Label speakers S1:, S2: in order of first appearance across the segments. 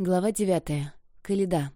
S1: Глава девятая. Каледа.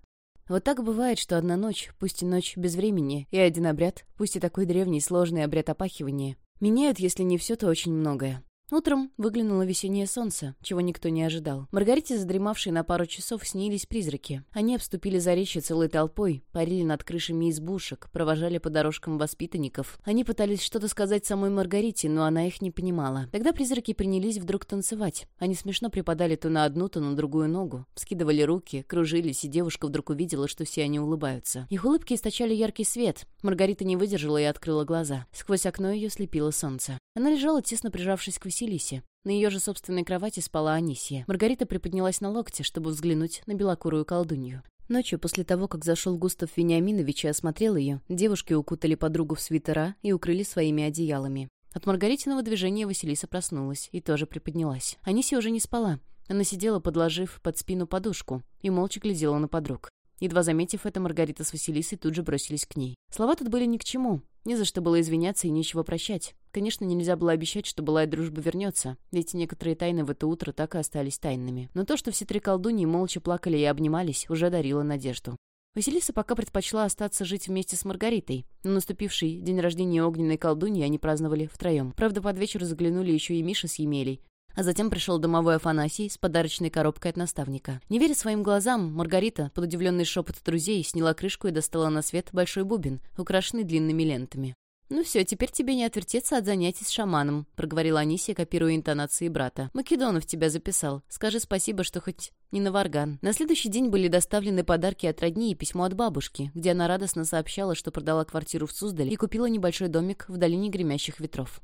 S1: Вот так бывает, что одна ночь, пусть и ночь без времени, и один обряд, пусть и такой древний сложный обряд опахивания, меняют, если не все, то очень многое. Утром выглянуло весеннее солнце, чего никто не ожидал. Маргарите, задремавшей на пару часов, снились призраки. Они обступили заречье целой толпой, парили над крышами избушек, провожали по дорожкам воспитанников. Они пытались что-то сказать самой Маргарите, но она их не понимала. Тогда призраки принялись вдруг танцевать. Они смешно припадали то на одну, то на другую ногу, вскидывали руки, кружились, и девушка вдруг увидела, что все они улыбаются. Их улыбки источали яркий свет. Маргарита не выдержала и открыла глаза. Сквозь окно ее слепило солнце. Она лежала, тесно прижавшись к Василисе. На ее же собственной кровати спала Анисия. Маргарита приподнялась на локте, чтобы взглянуть на белокурую колдунью. Ночью, после того, как зашел Густав Вениаминович и осмотрел ее, девушки укутали подругу в свитера и укрыли своими одеялами. От Маргаритиного движения Василиса проснулась и тоже приподнялась. Анисия уже не спала. Она сидела, подложив под спину подушку, и молча глядела на подруг. Едва заметив это, Маргарита с Василисой тут же бросились к ней. Слова тут были ни к чему. Не за что было извиняться и нечего прощать. Конечно, нельзя было обещать, что былая дружба вернется, ведь некоторые тайны в это утро так и остались тайными. Но то, что все три колдуньи молча плакали и обнимались, уже дарило надежду. Василиса пока предпочла остаться жить вместе с Маргаритой, но наступивший день рождения огненной колдуньи они праздновали втроем. Правда, под вечер заглянули еще и Миша с Емелей, а затем пришел домовой Афанасий с подарочной коробкой от наставника. Не веря своим глазам, Маргарита, под удивленный шепот друзей, сняла крышку и достала на свет большой бубен, украшенный длинными лентами. «Ну все, теперь тебе не отвертеться от занятий с шаманом», — проговорила Анисия, копируя интонации брата. «Македонов тебя записал. Скажи спасибо, что хоть не на варган». На следующий день были доставлены подарки от родни и письмо от бабушки, где она радостно сообщала, что продала квартиру в Суздале и купила небольшой домик в долине гремящих ветров.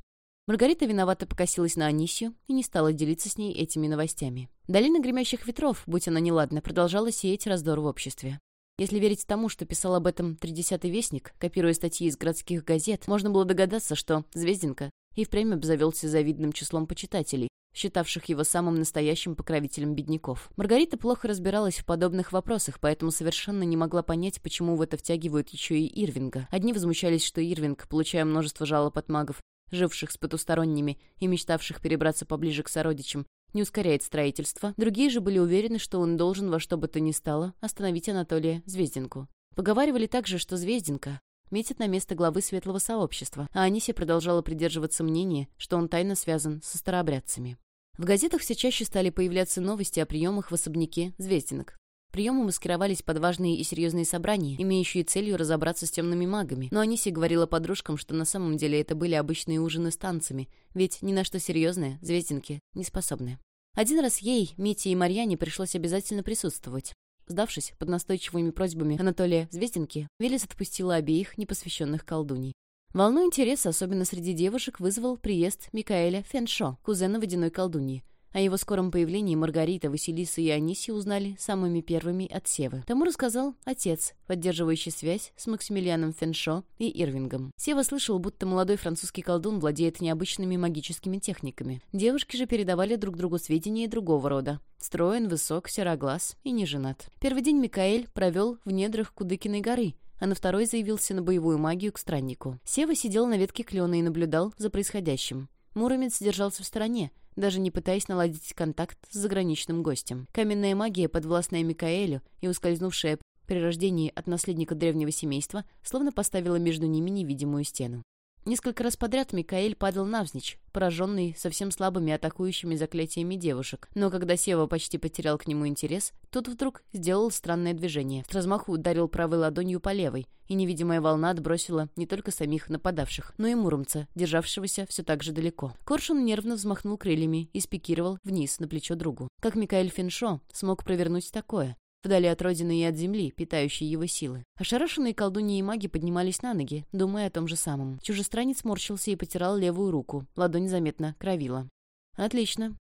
S1: Маргарита виновато покосилась на Анисию и не стала делиться с ней этими новостями. Долина гремящих ветров, будь она неладна, продолжала сеять раздор в обществе. Если верить тому, что писал об этом тридесятый вестник, копируя статьи из городских газет, можно было догадаться, что Звезденко и впрямь обзавелся завидным числом почитателей, считавших его самым настоящим покровителем бедняков. Маргарита плохо разбиралась в подобных вопросах, поэтому совершенно не могла понять, почему в это втягивают еще и Ирвинга. Одни возмущались, что Ирвинг, получая множество жалоб от магов, живших с потусторонними и мечтавших перебраться поближе к сородичам, не ускоряет строительство, другие же были уверены, что он должен во что бы то ни стало остановить Анатолия Звездинку. Поговаривали также, что Звездинка метит на место главы светлого сообщества, а Анисия продолжала придерживаться мнения, что он тайно связан со старообрядцами. В газетах все чаще стали появляться новости о приемах в особняке Звездинок. Приемы маскировались под важные и серьезные собрания, имеющие целью разобраться с темными магами. Но Аниси говорила подружкам, что на самом деле это были обычные ужины с танцами, ведь ни на что серьезное звездинки не способны. Один раз ей, Мите и Марьяне пришлось обязательно присутствовать. Сдавшись под настойчивыми просьбами Анатолия Звездинки, Велес отпустила обеих непосвященных колдуней. Волну интереса, особенно среди девушек, вызвал приезд Микаэля Феншо, кузена водяной колдуньи. О его скором появлении Маргарита, Василиса и Аниси узнали самыми первыми от Севы. Тому рассказал отец, поддерживающий связь с Максимилианом Феншо и Ирвингом. Сева слышал, будто молодой французский колдун владеет необычными магическими техниками. Девушки же передавали друг другу сведения другого рода. Строен, высок, сероглаз и не женат. Первый день Микаэль провел в недрах Кудыкиной горы, а на второй заявился на боевую магию к страннику. Сева сидел на ветке клена и наблюдал за происходящим. Муромец держался в стороне, даже не пытаясь наладить контакт с заграничным гостем. Каменная магия, подвластная Микаэлю и ускользнувшая при рождении от наследника древнего семейства, словно поставила между ними невидимую стену. Несколько раз подряд Микаэль падал навзничь, пораженный совсем слабыми атакующими заклятиями девушек. Но когда Сева почти потерял к нему интерес, тот вдруг сделал странное движение. С размаху ударил правой ладонью по левой, и невидимая волна отбросила не только самих нападавших, но и Муромца, державшегося все так же далеко. Коршун нервно взмахнул крыльями и спикировал вниз на плечо другу. Как Микаэль Финшо смог провернуть такое? Вдали от родины и от земли, питающей его силы. Ошарашенные колдуньи и маги поднимались на ноги, думая о том же самом. Чужестранец морщился и потирал левую руку. Ладонь заметно кровила. «Отлично».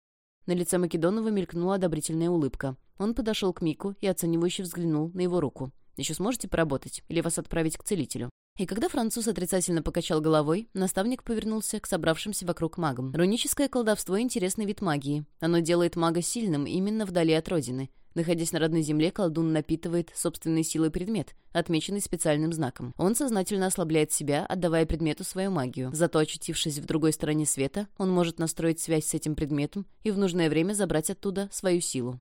S1: На лице Македонова мелькнула одобрительная улыбка. Он подошел к Мику и оценивающе взглянул на его руку. «Еще сможете поработать? Или вас отправить к целителю?» И когда француз отрицательно покачал головой, наставник повернулся к собравшимся вокруг магам. Руническое колдовство — интересный вид магии. Оно делает мага сильным именно вдали от родины. Находясь на родной земле, колдун напитывает собственной силой предмет, отмеченный специальным знаком. Он сознательно ослабляет себя, отдавая предмету свою магию. Зато, очутившись в другой стороне света, он может настроить связь с этим предметом и в нужное время забрать оттуда свою силу.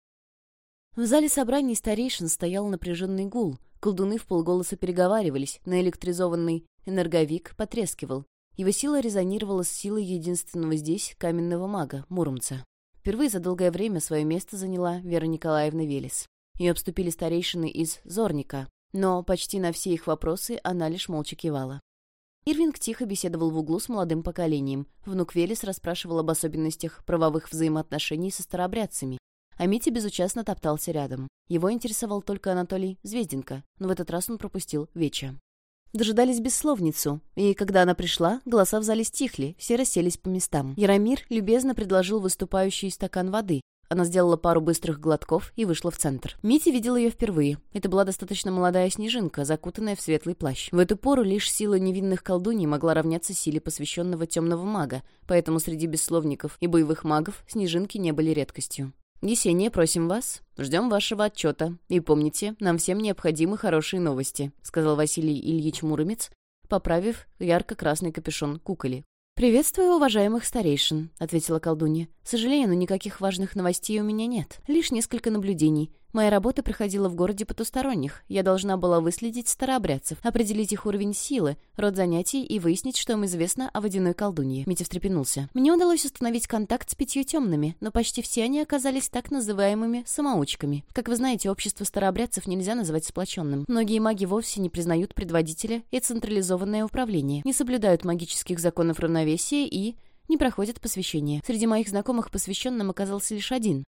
S1: В зале собраний старейшин стоял напряженный гул. Колдуны в полголоса переговаривались, наэлектризованный энерговик потрескивал. Его сила резонировала с силой единственного здесь каменного мага, Муромца. Впервые за долгое время свое место заняла Вера Николаевна Велес. Ее обступили старейшины из Зорника, но почти на все их вопросы она лишь молча кивала. Ирвинг тихо беседовал в углу с молодым поколением. Внук Велес расспрашивал об особенностях правовых взаимоотношений со старообрядцами. А Митя безучастно топтался рядом. Его интересовал только Анатолий Звезденко, но в этот раз он пропустил Веча. Дожидались бессловницу, и когда она пришла, голоса в зале стихли, все расселись по местам. Яромир любезно предложил выступающий стакан воды, она сделала пару быстрых глотков и вышла в центр. Митя видел ее впервые. Это была достаточно молодая снежинка, закутанная в светлый плащ. В эту пору лишь сила невинных колдуней могла равняться силе посвященного темного мага, поэтому среди бессловников и боевых магов снежинки не были редкостью. «Есения, просим вас. Ждем вашего отчета. И помните, нам всем необходимы хорошие новости», сказал Василий Ильич Муромец, поправив ярко-красный капюшон куколи. «Приветствую уважаемых старейшин», — ответила колдунья. «К сожалению, но никаких важных новостей у меня нет. Лишь несколько наблюдений. Моя работа проходила в городе потусторонних. Я должна была выследить старообрядцев, определить их уровень силы, род занятий и выяснить, что им известно о водяной колдунье. Митя встрепенулся. Мне удалось установить контакт с пятью темными, но почти все они оказались так называемыми самоучками. Как вы знаете, общество старообрядцев нельзя называть сплоченным. Многие маги вовсе не признают предводителя и централизованное управление, не соблюдают магических законов равновесия и не проходят посвящение. Среди моих знакомых посвященным оказался лишь один.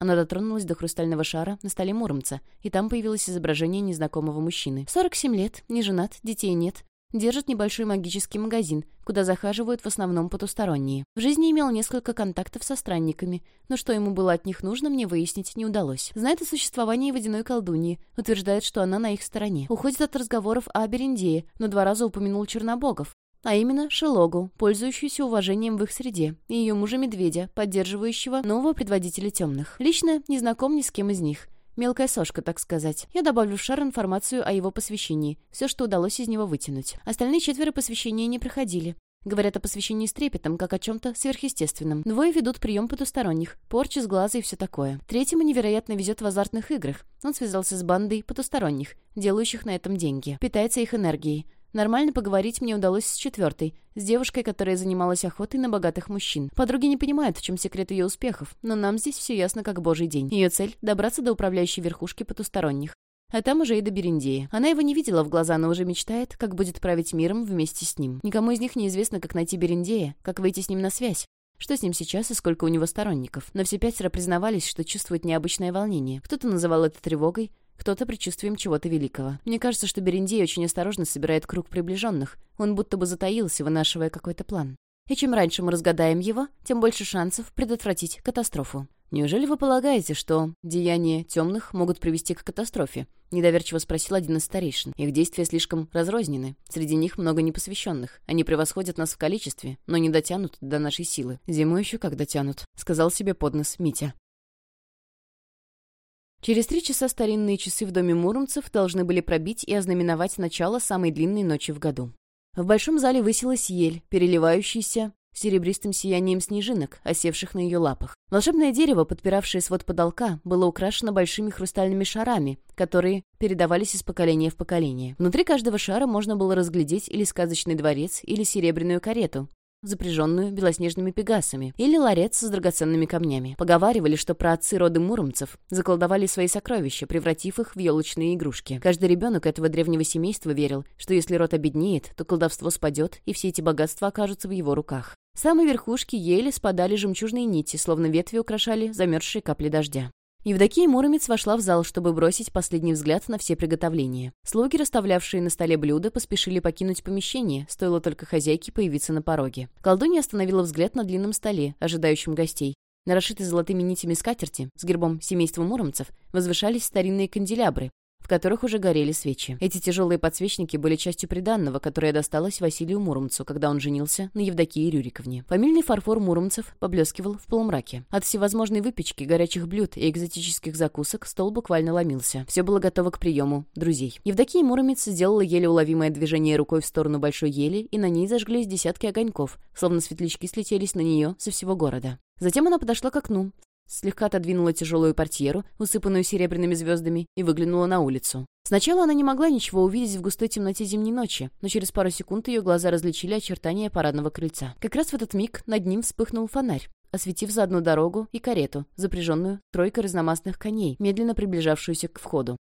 S1: Она дотронулась до хрустального шара на столе Муромца, и там появилось изображение незнакомого мужчины. 47 лет, не женат, детей нет. Держит небольшой магический магазин, куда захаживают в основном потусторонние. В жизни имел несколько контактов со странниками, но что ему было от них нужно, мне выяснить не удалось. Знает о существовании водяной колдуньи, утверждает, что она на их стороне. Уходит от разговоров о Берендее, но два раза упомянул чернобогов а именно Шелогу, пользующуюся уважением в их среде, и ее мужа-медведя, поддерживающего нового предводителя темных. Лично не знаком ни с кем из них. Мелкая сошка, так сказать. Я добавлю в шар информацию о его посвящении, все, что удалось из него вытянуть. Остальные четверо посвящения не проходили. Говорят о посвящении с трепетом, как о чем-то сверхъестественном. Двое ведут прием потусторонних, порчи с глаза и все такое. Третьему невероятно везет в азартных играх. Он связался с бандой потусторонних, делающих на этом деньги. Питается их энергией. Нормально поговорить мне удалось с четвертой, с девушкой, которая занималась охотой на богатых мужчин. Подруги не понимают, в чем секрет ее успехов, но нам здесь все ясно как божий день. Ее цель — добраться до управляющей верхушки потусторонних. А там уже и до Берендея. Она его не видела в глаза, но уже мечтает, как будет править миром вместе с ним. Никому из них не известно, как найти Берендея, как выйти с ним на связь. Что с ним сейчас и сколько у него сторонников. Но все пятеро признавались, что чувствуют необычное волнение. Кто-то называл это тревогой, кто-то предчувствием чего-то великого. Мне кажется, что Берендей очень осторожно собирает круг приближенных. Он будто бы затаился, вынашивая какой-то план. И чем раньше мы разгадаем его, тем больше шансов предотвратить катастрофу. «Неужели вы полагаете, что деяния темных могут привести к катастрофе?» — недоверчиво спросил один из старейшин. «Их действия слишком разрознены. Среди них много непосвященных. Они превосходят нас в количестве, но не дотянут до нашей силы. Зимой еще как дотянут», — сказал себе поднос Митя. Через три часа старинные часы в доме Муромцев должны были пробить и ознаменовать начало самой длинной ночи в году. В большом зале высилась ель, переливающаяся серебристым сиянием снежинок, осевших на ее лапах. Волшебное дерево, подпиравшее свод потолка, было украшено большими хрустальными шарами, которые передавались из поколения в поколение. Внутри каждого шара можно было разглядеть или сказочный дворец, или серебряную карету, запряженную белоснежными пегасами, или ларец с драгоценными камнями. Поговаривали, что про отцы роды муромцев заколдовали свои сокровища, превратив их в елочные игрушки. Каждый ребенок этого древнего семейства верил, что если род обеднеет, то колдовство спадет, и все эти богатства окажутся в его руках. С самой верхушки ели спадали жемчужные нити, словно ветви украшали замерзшие капли дождя. Евдокия Муромец вошла в зал, чтобы бросить последний взгляд на все приготовления. Слуги, расставлявшие на столе блюда, поспешили покинуть помещение, стоило только хозяйке появиться на пороге. Колдунья остановила взгляд на длинном столе, ожидающем гостей. На расшитой золотыми нитями скатерти, с гербом семейства муромцев, возвышались старинные канделябры, которых уже горели свечи. Эти тяжелые подсвечники были частью приданного, которое досталось Василию Муромцу, когда он женился на Евдокии Рюриковне. Фамильный фарфор Муромцев поблескивал в полумраке. От всевозможной выпечки, горячих блюд и экзотических закусок стол буквально ломился. Все было готово к приему друзей. Евдокия Муромец сделала еле уловимое движение рукой в сторону большой ели, и на ней зажглись десятки огоньков, словно светлячки слетелись на нее со всего города. Затем она подошла к окну, слегка отодвинула тяжелую портьеру, усыпанную серебряными звездами, и выглянула на улицу. Сначала она не могла ничего увидеть в густой темноте зимней ночи, но через пару секунд ее глаза различили очертания парадного крыльца. Как раз в этот миг над ним вспыхнул фонарь, осветив заодно дорогу и карету, запряженную тройкой разномастных коней, медленно приближавшуюся к входу.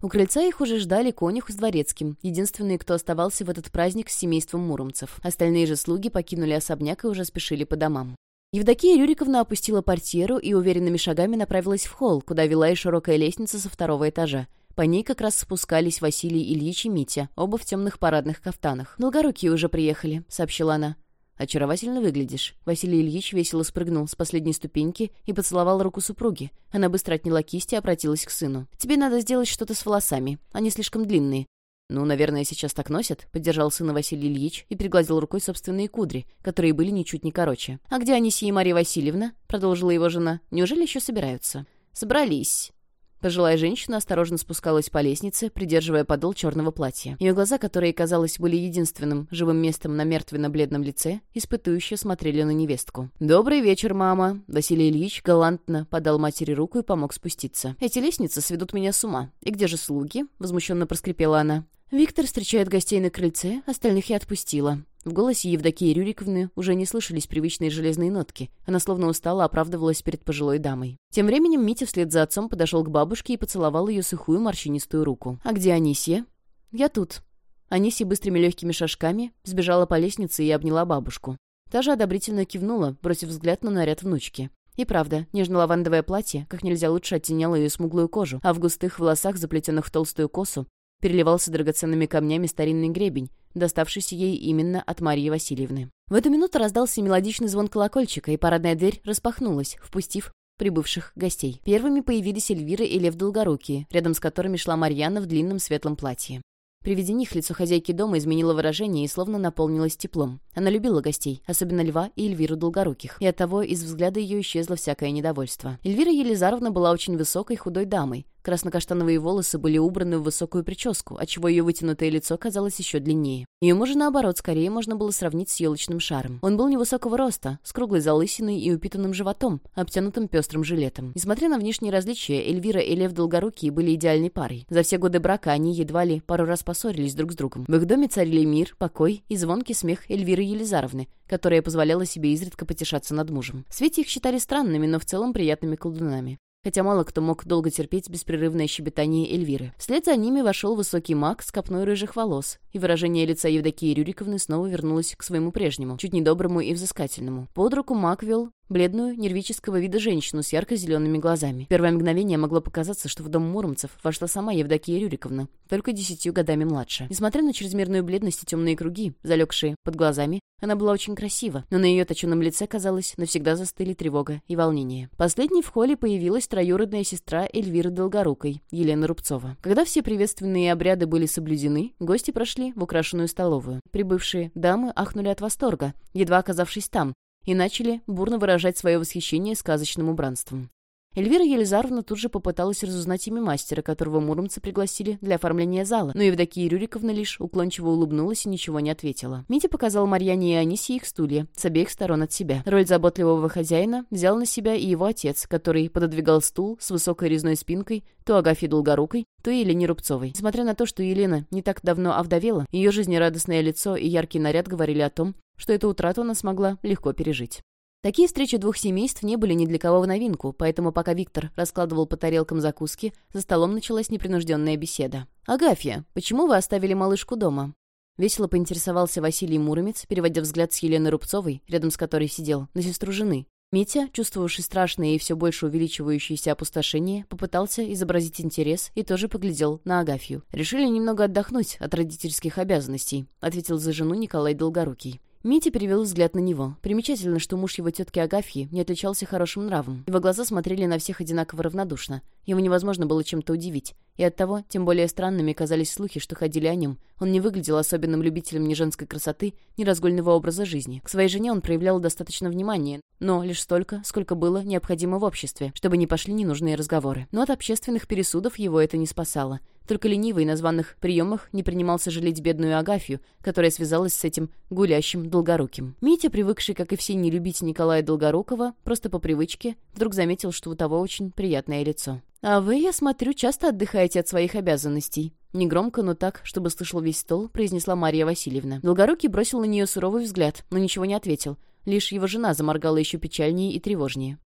S1: У крыльца их уже ждали конюх с дворецким, единственные, кто оставался в этот праздник с семейством муромцев. Остальные же слуги покинули особняк и уже спешили по домам. Евдокия Рюриковна опустила портьеру и уверенными шагами направилась в холл, куда вела и широкая лестница со второго этажа. По ней как раз спускались Василий Ильич и Митя, оба в темных парадных кафтанах. «Долгорукие уже приехали», — сообщила она. «Очаровательно выглядишь». Василий Ильич весело спрыгнул с последней ступеньки и поцеловал руку супруги. Она быстро отняла кисть и обратилась к сыну. «Тебе надо сделать что-то с волосами. Они слишком длинные. «Ну, наверное, сейчас так носят», — поддержал сына Василий Ильич и пригладил рукой собственные кудри, которые были ничуть не короче. «А где Анисия и Мария Васильевна?» — продолжила его жена. «Неужели еще собираются?» «Собрались», Пожилая женщина осторожно спускалась по лестнице, придерживая подол черного платья. Ее глаза, которые, казалось, были единственным живым местом на мертвенно-бледном лице, испытующе смотрели на невестку. «Добрый вечер, мама!» Василий Ильич галантно подал матери руку и помог спуститься. «Эти лестницы сведут меня с ума. И где же слуги?» — возмущенно проскрипела она. Виктор встречает гостей на крыльце, остальных я отпустила. В голосе Евдокии Рюриковны уже не слышались привычные железные нотки. Она словно устала оправдывалась перед пожилой дамой. Тем временем Митя вслед за отцом подошел к бабушке и поцеловал ее сухую морщинистую руку. «А где Анисия?» «Я тут». Анисия быстрыми легкими шажками сбежала по лестнице и обняла бабушку. Та же одобрительно кивнула, бросив взгляд на наряд внучки. И правда, нежно-лавандовое платье как нельзя лучше оттеняло ее смуглую кожу, а в густых волосах, заплетенных в толстую косу, переливался драгоценными камнями старинный гребень, доставшийся ей именно от Марии Васильевны. В эту минуту раздался мелодичный звон колокольчика, и парадная дверь распахнулась, впустив прибывших гостей. Первыми появились Эльвира и Лев Долгорукие, рядом с которыми шла Марьяна в длинном светлом платье. При виде них лицо хозяйки дома изменило выражение и словно наполнилось теплом. Она любила гостей, особенно Льва и Эльвиру Долгоруких, и оттого из взгляда ее исчезло всякое недовольство. Эльвира Елизаровна была очень высокой худой дамой, Красно-каштановые волосы были убраны в высокую прическу, отчего ее вытянутое лицо казалось еще длиннее. Ее мужа, наоборот, скорее можно было сравнить с елочным шаром. Он был невысокого роста, с круглой залысиной и упитанным животом, обтянутым пестрым жилетом. Несмотря на внешние различия, Эльвира и Лев Долгорукие были идеальной парой. За все годы брака они едва ли пару раз поссорились друг с другом. В их доме царили мир, покой и звонкий смех Эльвиры Елизаровны, которая позволяла себе изредка потешаться над мужем. В свете их считали странными, но в целом приятными колдунами хотя мало кто мог долго терпеть беспрерывное щебетание Эльвиры. Вслед за ними вошел высокий маг с копной рыжих волос, и выражение лица Евдокии Рюриковны снова вернулось к своему прежнему, чуть недоброму и взыскательному. Под руку маг вел бледную, нервического вида женщину с ярко-зелеными глазами. Первое мгновение могло показаться, что в дом Муромцев вошла сама Евдокия Рюриковна, только десятью годами младше. Несмотря на чрезмерную бледность и темные круги, залегшие под глазами, она была очень красива, но на ее точенном лице, казалось, навсегда застыли тревога и волнение. Последней в холле появилась троюродная сестра Эльвиры Долгорукой, Елена Рубцова. Когда все приветственные обряды были соблюдены, гости прошли в украшенную столовую. Прибывшие дамы ахнули от восторга, едва оказавшись там, и начали бурно выражать свое восхищение сказочным убранством. Эльвира Елизаровна тут же попыталась разузнать имя мастера, которого муромцы пригласили для оформления зала, но Евдокия Рюриковна лишь уклончиво улыбнулась и ничего не ответила. Митя показал Марьяне и Анисе их стулья, с обеих сторон от себя. Роль заботливого хозяина взял на себя и его отец, который пододвигал стул с высокой резной спинкой то Агафье Долгорукой, то Елене Рубцовой. Несмотря на то, что Елена не так давно овдовела, ее жизнерадостное лицо и яркий наряд говорили о том, что эту утрату она смогла легко пережить. Такие встречи двух семейств не были ни для кого в новинку, поэтому пока Виктор раскладывал по тарелкам закуски, за столом началась непринужденная беседа. «Агафья, почему вы оставили малышку дома?» Весело поинтересовался Василий Муромец, переводя взгляд с Елены Рубцовой, рядом с которой сидел, на сестру жены. Митя, чувствовавший страшное и все больше увеличивающееся опустошение, попытался изобразить интерес и тоже поглядел на Агафью. «Решили немного отдохнуть от родительских обязанностей», — ответил за жену Николай Долгорукий. Митя перевел взгляд на него. Примечательно, что муж его тетки Агафьи не отличался хорошим нравом. Его глаза смотрели на всех одинаково равнодушно. Его невозможно было чем-то удивить. И оттого тем более странными казались слухи, что ходили о нем. Он не выглядел особенным любителем ни женской красоты, ни разгульного образа жизни. К своей жене он проявлял достаточно внимания, но лишь столько, сколько было необходимо в обществе, чтобы не пошли ненужные разговоры. Но от общественных пересудов его это не спасало. Только ленивый на званых приемах не принимался жалеть бедную Агафью, которая связалась с этим гулящим Долгоруким. Митя, привыкший, как и все, не любить Николая Долгорукова, просто по привычке, вдруг заметил, что у того очень приятное лицо. «А вы, я смотрю, часто отдыхаете от своих обязанностей», Негромко, но так, чтобы слышал весь стол, произнесла Марья Васильевна. Долгорукий бросил на нее суровый взгляд, но ничего не ответил. Лишь его жена заморгала еще печальнее и тревожнее.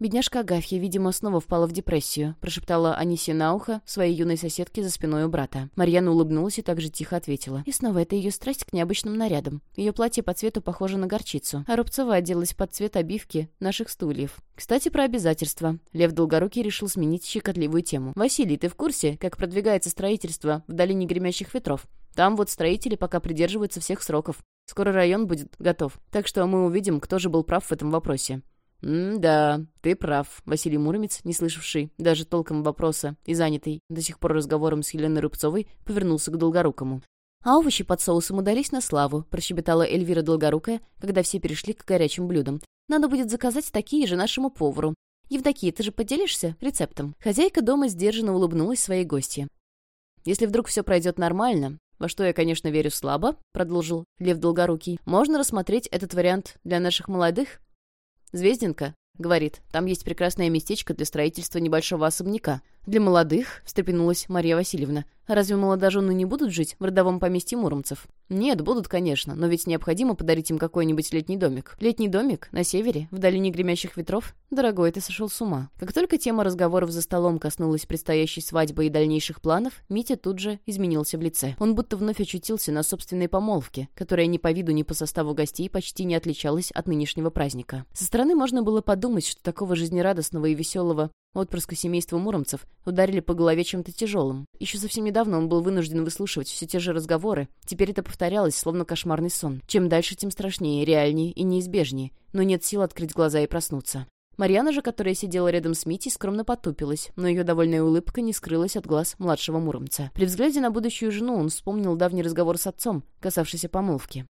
S1: «Бедняжка Агафья, видимо, снова впала в депрессию», — прошептала Анисия на ухо своей юной соседке за спиной у брата. Марьяна улыбнулась и также тихо ответила. И снова это ее страсть к необычным нарядам. Ее платье по цвету похоже на горчицу, а Рубцова оделась под цвет обивки наших стульев. Кстати, про обязательства. Лев Долгорукий решил сменить щекотливую тему. «Василий, ты в курсе, как продвигается строительство в долине гремящих ветров? Там вот строители пока придерживаются всех сроков. Скоро район будет готов, так что мы увидим, кто же был прав в этом вопросе». «М-да, ты прав», — Василий Муромец, не слышавший даже толком вопроса и занятый до сих пор разговором с Еленой Рубцовой, повернулся к Долгорукому. «А овощи под соусом удались на славу», — прощебетала Эльвира Долгорукая, когда все перешли к горячим блюдам. «Надо будет заказать такие же нашему повару. Евдокия, ты же поделишься рецептом?» Хозяйка дома сдержанно улыбнулась своей гостье. «Если вдруг все пройдет нормально, во что я, конечно, верю слабо», — продолжил Лев Долгорукий, «можно рассмотреть этот вариант для наших молодых Звездинка говорит, там есть прекрасное местечко для строительства небольшого особняка. Для молодых, встрепенулась Мария Васильевна. Разве молодожены не будут жить в родовом поместье муромцев? Нет, будут, конечно, но ведь необходимо подарить им какой-нибудь летний домик. Летний домик на севере, в долине гремящих ветров? Дорогой, ты сошел с ума. Как только тема разговоров за столом коснулась предстоящей свадьбы и дальнейших планов, Митя тут же изменился в лице. Он будто вновь очутился на собственной помолвке, которая ни по виду, ни по составу гостей почти не отличалась от нынешнего праздника. Со стороны можно было подумать, что такого жизнерадостного и веселого Отпрыска семейства Муромцев ударили по голове чем-то тяжелым. Еще совсем недавно он был вынужден выслушивать все те же разговоры. Теперь это повторялось, словно кошмарный сон. Чем дальше, тем страшнее, реальнее и неизбежнее. Но нет сил открыть глаза и проснуться. Марьяна же, которая сидела рядом с Митей, скромно потупилась, но ее довольная улыбка не скрылась от глаз младшего Муромца. При взгляде на будущую жену он вспомнил давний разговор с отцом, касавшийся помолвки.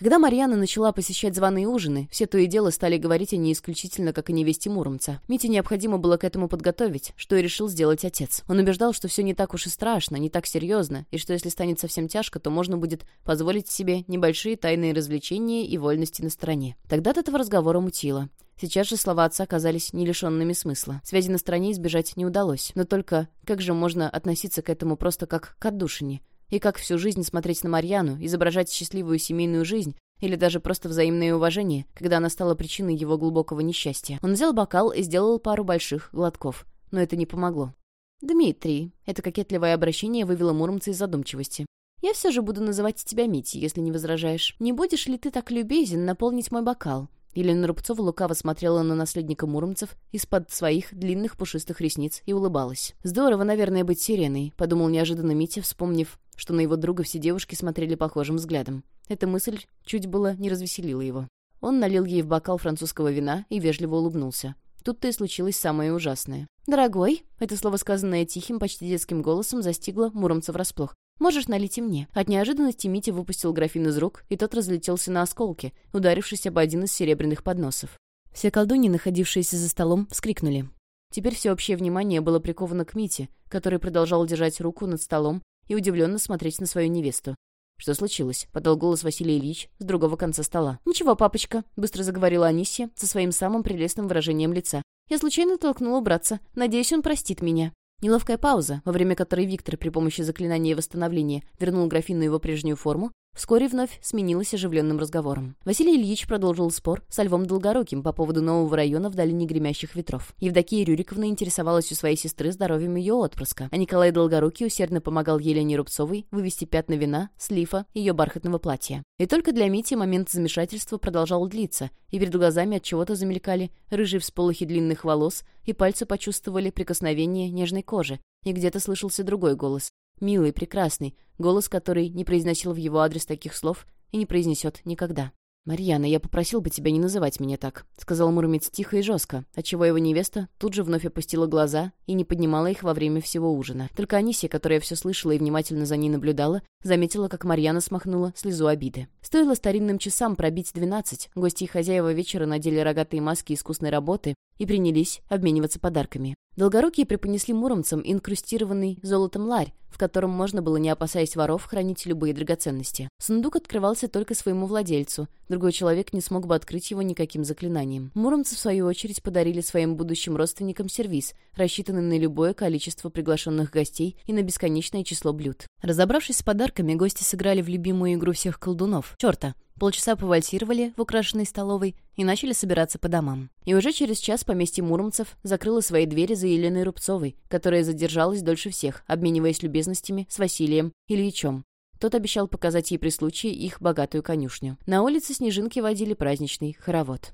S1: Когда Марьяна начала посещать званые ужины, все то и дело стали говорить о ней исключительно как о невесте Муромца. Мите необходимо было к этому подготовить, что и решил сделать отец. Он убеждал, что все не так уж и страшно, не так серьезно, и что если станет совсем тяжко, то можно будет позволить себе небольшие тайные развлечения и вольности на стороне. Тогда от этого разговора мутило. Сейчас же слова отца оказались не лишенными смысла. Связи на стороне избежать не удалось. Но только как же можно относиться к этому просто как к отдушине? И как всю жизнь смотреть на Марьяну, изображать счастливую семейную жизнь, или даже просто взаимное уважение, когда она стала причиной его глубокого несчастья. Он взял бокал и сделал пару больших глотков. Но это не помогло. «Дмитрий», — это кокетливое обращение вывело Муромца из задумчивости. «Я все же буду называть тебя Мити, если не возражаешь. Не будешь ли ты так любезен наполнить мой бокал?» Елена Рубцова лукаво смотрела на наследника Муромцев из-под своих длинных пушистых ресниц и улыбалась. «Здорово, наверное, быть сиреной», — подумал неожиданно Митя, вспомнив, что на его друга все девушки смотрели похожим взглядом. Эта мысль чуть было не развеселила его. Он налил ей в бокал французского вина и вежливо улыбнулся. Тут-то и случилось самое ужасное. «Дорогой», — это слово, сказанное тихим, почти детским голосом, застигло Муромца врасплох. «Можешь налить и мне». От неожиданности Митя выпустил графин из рук, и тот разлетелся на осколки, ударившись об один из серебряных подносов. Все колдуньи, находившиеся за столом, вскрикнули. Теперь всеобщее внимание было приковано к Мите, который продолжал держать руку над столом и удивленно смотреть на свою невесту. «Что случилось?» — подал голос Василий Ильич с другого конца стола. «Ничего, папочка», — быстро заговорила Анисия со своим самым прелестным выражением лица. «Я случайно толкнула братца. Надеюсь, он простит меня». Неловкая пауза, во время которой Виктор при помощи заклинания восстановления вернул графину его прежнюю форму, вскоре вновь сменилась оживленным разговором. Василий Ильич продолжил спор со Львом Долгоруким по поводу нового района в долине гремящих ветров. Евдокия Рюриковна интересовалась у своей сестры здоровьем ее отпрыска, а Николай Долгорукий усердно помогал Елене Рубцовой вывести пятна вина с лифа ее бархатного платья. И только для Мити момент замешательства продолжал длиться, и перед глазами от чего-то замелькали рыжие всполохи длинных волос, и пальцы почувствовали прикосновение нежной кожи, и где-то слышался другой голос, Милый, прекрасный, голос, который не произносил в его адрес таких слов и не произнесет никогда. «Марьяна, я попросил бы тебя не называть меня так», — сказал Муромец тихо и жестко, отчего его невеста тут же вновь опустила глаза и не поднимала их во время всего ужина. Только Анисия, которая все слышала и внимательно за ней наблюдала, заметила, как Марьяна смахнула слезу обиды. Стоило старинным часам пробить двенадцать, гости и хозяева вечера надели рогатые маски искусной работы и принялись обмениваться подарками. Долгорукие преподнесли муромцам инкрустированный золотом ларь, в котором можно было, не опасаясь воров, хранить любые драгоценности. Сундук открывался только своему владельцу. Другой человек не смог бы открыть его никаким заклинанием. Муромцы, в свою очередь, подарили своим будущим родственникам сервиз, рассчитанный на любое количество приглашенных гостей и на бесконечное число блюд. Разобравшись с подарками, гости сыграли в любимую игру всех колдунов — черта. Полчаса повальсировали в украшенной столовой и начали собираться по домам. И уже через час поместье Муромцев закрыло свои двери за Еленой Рубцовой, которая задержалась дольше всех, обмениваясь любезностями с Василием Ильичом. Тот обещал показать ей при случае их богатую конюшню. На улице снежинки водили праздничный хоровод.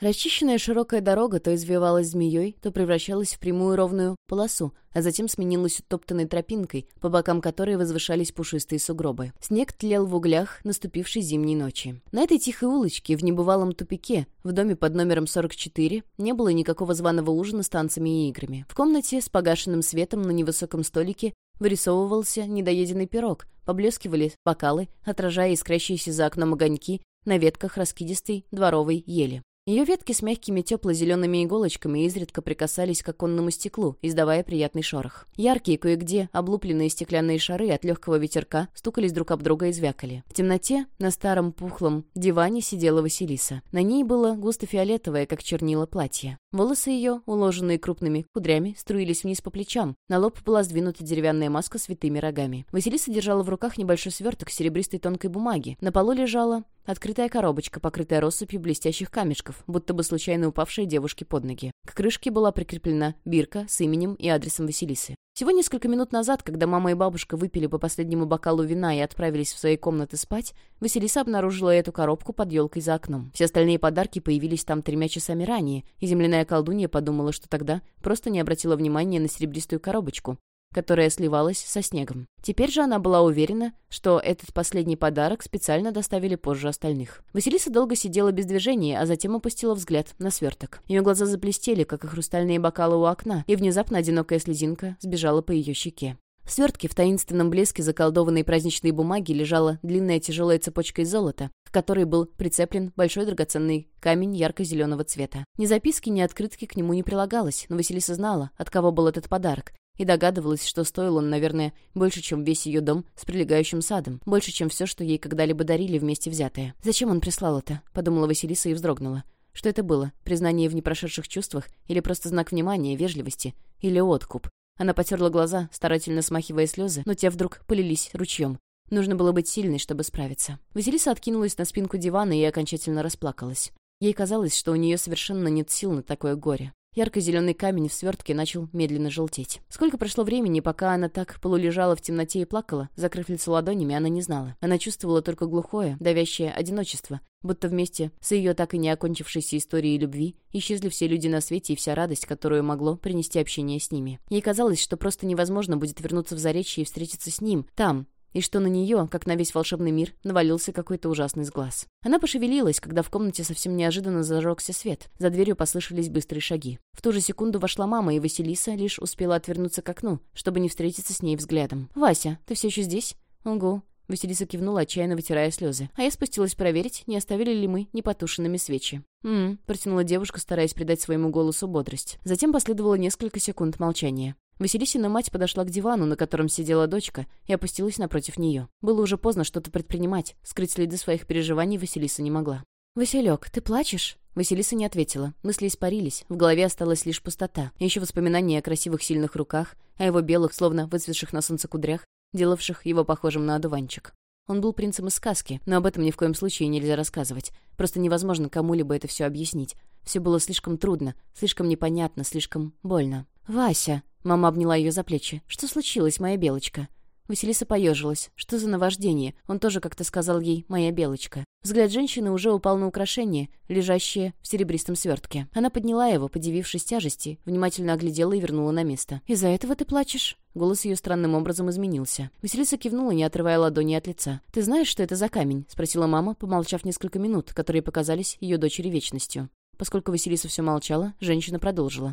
S1: Расчищенная широкая дорога то извивалась змеей, то превращалась в прямую ровную полосу, а затем сменилась утоптанной тропинкой, по бокам которой возвышались пушистые сугробы. Снег тлел в углях наступившей зимней ночи. На этой тихой улочке, в небывалом тупике, в доме под номером 44, не было никакого званого ужина с танцами и играми. В комнате с погашенным светом на невысоком столике вырисовывался недоеденный пирог, поблескивали бокалы, отражая искрящиеся за окном огоньки на ветках раскидистой дворовой ели. Ее ветки с мягкими тепло-зелеными иголочками изредка прикасались к оконному стеклу, издавая приятный шорох. Яркие, кое-где облупленные стеклянные шары от легкого ветерка стукались друг об друга и звякали. В темноте на старом пухлом диване сидела Василиса. На ней было густо-фиолетовое, как чернила, платье. Волосы ее, уложенные крупными кудрями, струились вниз по плечам. На лоб была сдвинута деревянная маска с витыми рогами. Василиса держала в руках небольшой сверток серебристой тонкой бумаги. На полу лежала Открытая коробочка, покрытая россыпью блестящих камешков, будто бы случайно упавшие девушке под ноги. К крышке была прикреплена бирка с именем и адресом Василисы. Всего несколько минут назад, когда мама и бабушка выпили по последнему бокалу вина и отправились в свои комнаты спать, Василиса обнаружила эту коробку под елкой за окном. Все остальные подарки появились там тремя часами ранее, и земляная колдунья подумала, что тогда просто не обратила внимания на серебристую коробочку, которая сливалась со снегом. Теперь же она была уверена, что этот последний подарок специально доставили позже остальных. Василиса долго сидела без движения, а затем опустила взгляд на сверток. Ее глаза заблестели, как и хрустальные бокалы у окна, и внезапно одинокая слезинка сбежала по ее щеке. В свертке в таинственном блеске заколдованной праздничной бумаги лежала длинная тяжелая цепочка из золота, к которой был прицеплен большой драгоценный камень ярко-зеленого цвета. Ни записки, ни открытки к нему не прилагалось, но Василиса знала, от кого был этот подарок, и догадывалась, что стоил он, наверное, больше, чем весь ее дом с прилегающим садом, больше, чем все, что ей когда-либо дарили вместе взятое. «Зачем он прислал это?» — подумала Василиса и вздрогнула. Что это было? Признание в непрошедших чувствах? Или просто знак внимания, вежливости? Или откуп? Она потерла глаза, старательно смахивая слезы, но те вдруг полились ручьем. Нужно было быть сильной, чтобы справиться. Василиса откинулась на спинку дивана и окончательно расплакалась. Ей казалось, что у нее совершенно нет сил на такое горе. Ярко-зеленый камень в свертке начал медленно желтеть. Сколько прошло времени, пока она так полулежала в темноте и плакала, закрыв лицо ладонями, она не знала. Она чувствовала только глухое, давящее одиночество, будто вместе с ее так и не окончившейся историей любви исчезли все люди на свете и вся радость, которую могло принести общение с ними. Ей казалось, что просто невозможно будет вернуться в Заречье и встретиться с ним, там, и что на нее, как на весь волшебный мир, навалился какой-то ужасный сглаз. Она пошевелилась, когда в комнате совсем неожиданно зажегся свет. За дверью послышались быстрые шаги. В ту же секунду вошла мама, и Василиса лишь успела отвернуться к окну, чтобы не встретиться с ней взглядом. «Вася, ты все еще здесь?» «Угу». Василиса кивнула, отчаянно вытирая слезы. А я спустилась проверить, не оставили ли мы непотушенными свечи. «М-м», протянула девушка, стараясь придать своему голосу бодрость. Затем последовало несколько секунд молчания. Василисина мать подошла к дивану, на котором сидела дочка, и опустилась напротив нее. Было уже поздно что-то предпринимать. Скрыть следы своих переживаний Василиса не могла. «Василек, ты плачешь?» Василиса не ответила. Мысли испарились. В голове осталась лишь пустота. Еще воспоминания о красивых сильных руках, о его белых, словно выцветших на солнце кудрях, делавших его похожим на одуванчик. Он был принцем из сказки, но об этом ни в коем случае нельзя рассказывать. Просто невозможно кому-либо это все объяснить. Все было слишком трудно, слишком непонятно, слишком больно. «Вася!» Мама обняла ее за плечи. «Что случилось, моя белочка?» Василиса поежилась. Что за наваждение? Он тоже как-то сказал ей «моя белочка». Взгляд женщины уже упал на украшение, лежащее в серебристом свертке. Она подняла его, подивившись тяжести, внимательно оглядела и вернула на место. «Из-за этого ты плачешь?» Голос ее странным образом изменился. Василиса кивнула, не отрывая ладони от лица. «Ты знаешь, что это за камень?» — спросила мама, помолчав несколько минут, которые показались ее дочери вечностью. Поскольку Василиса все молчала, женщина продолжила.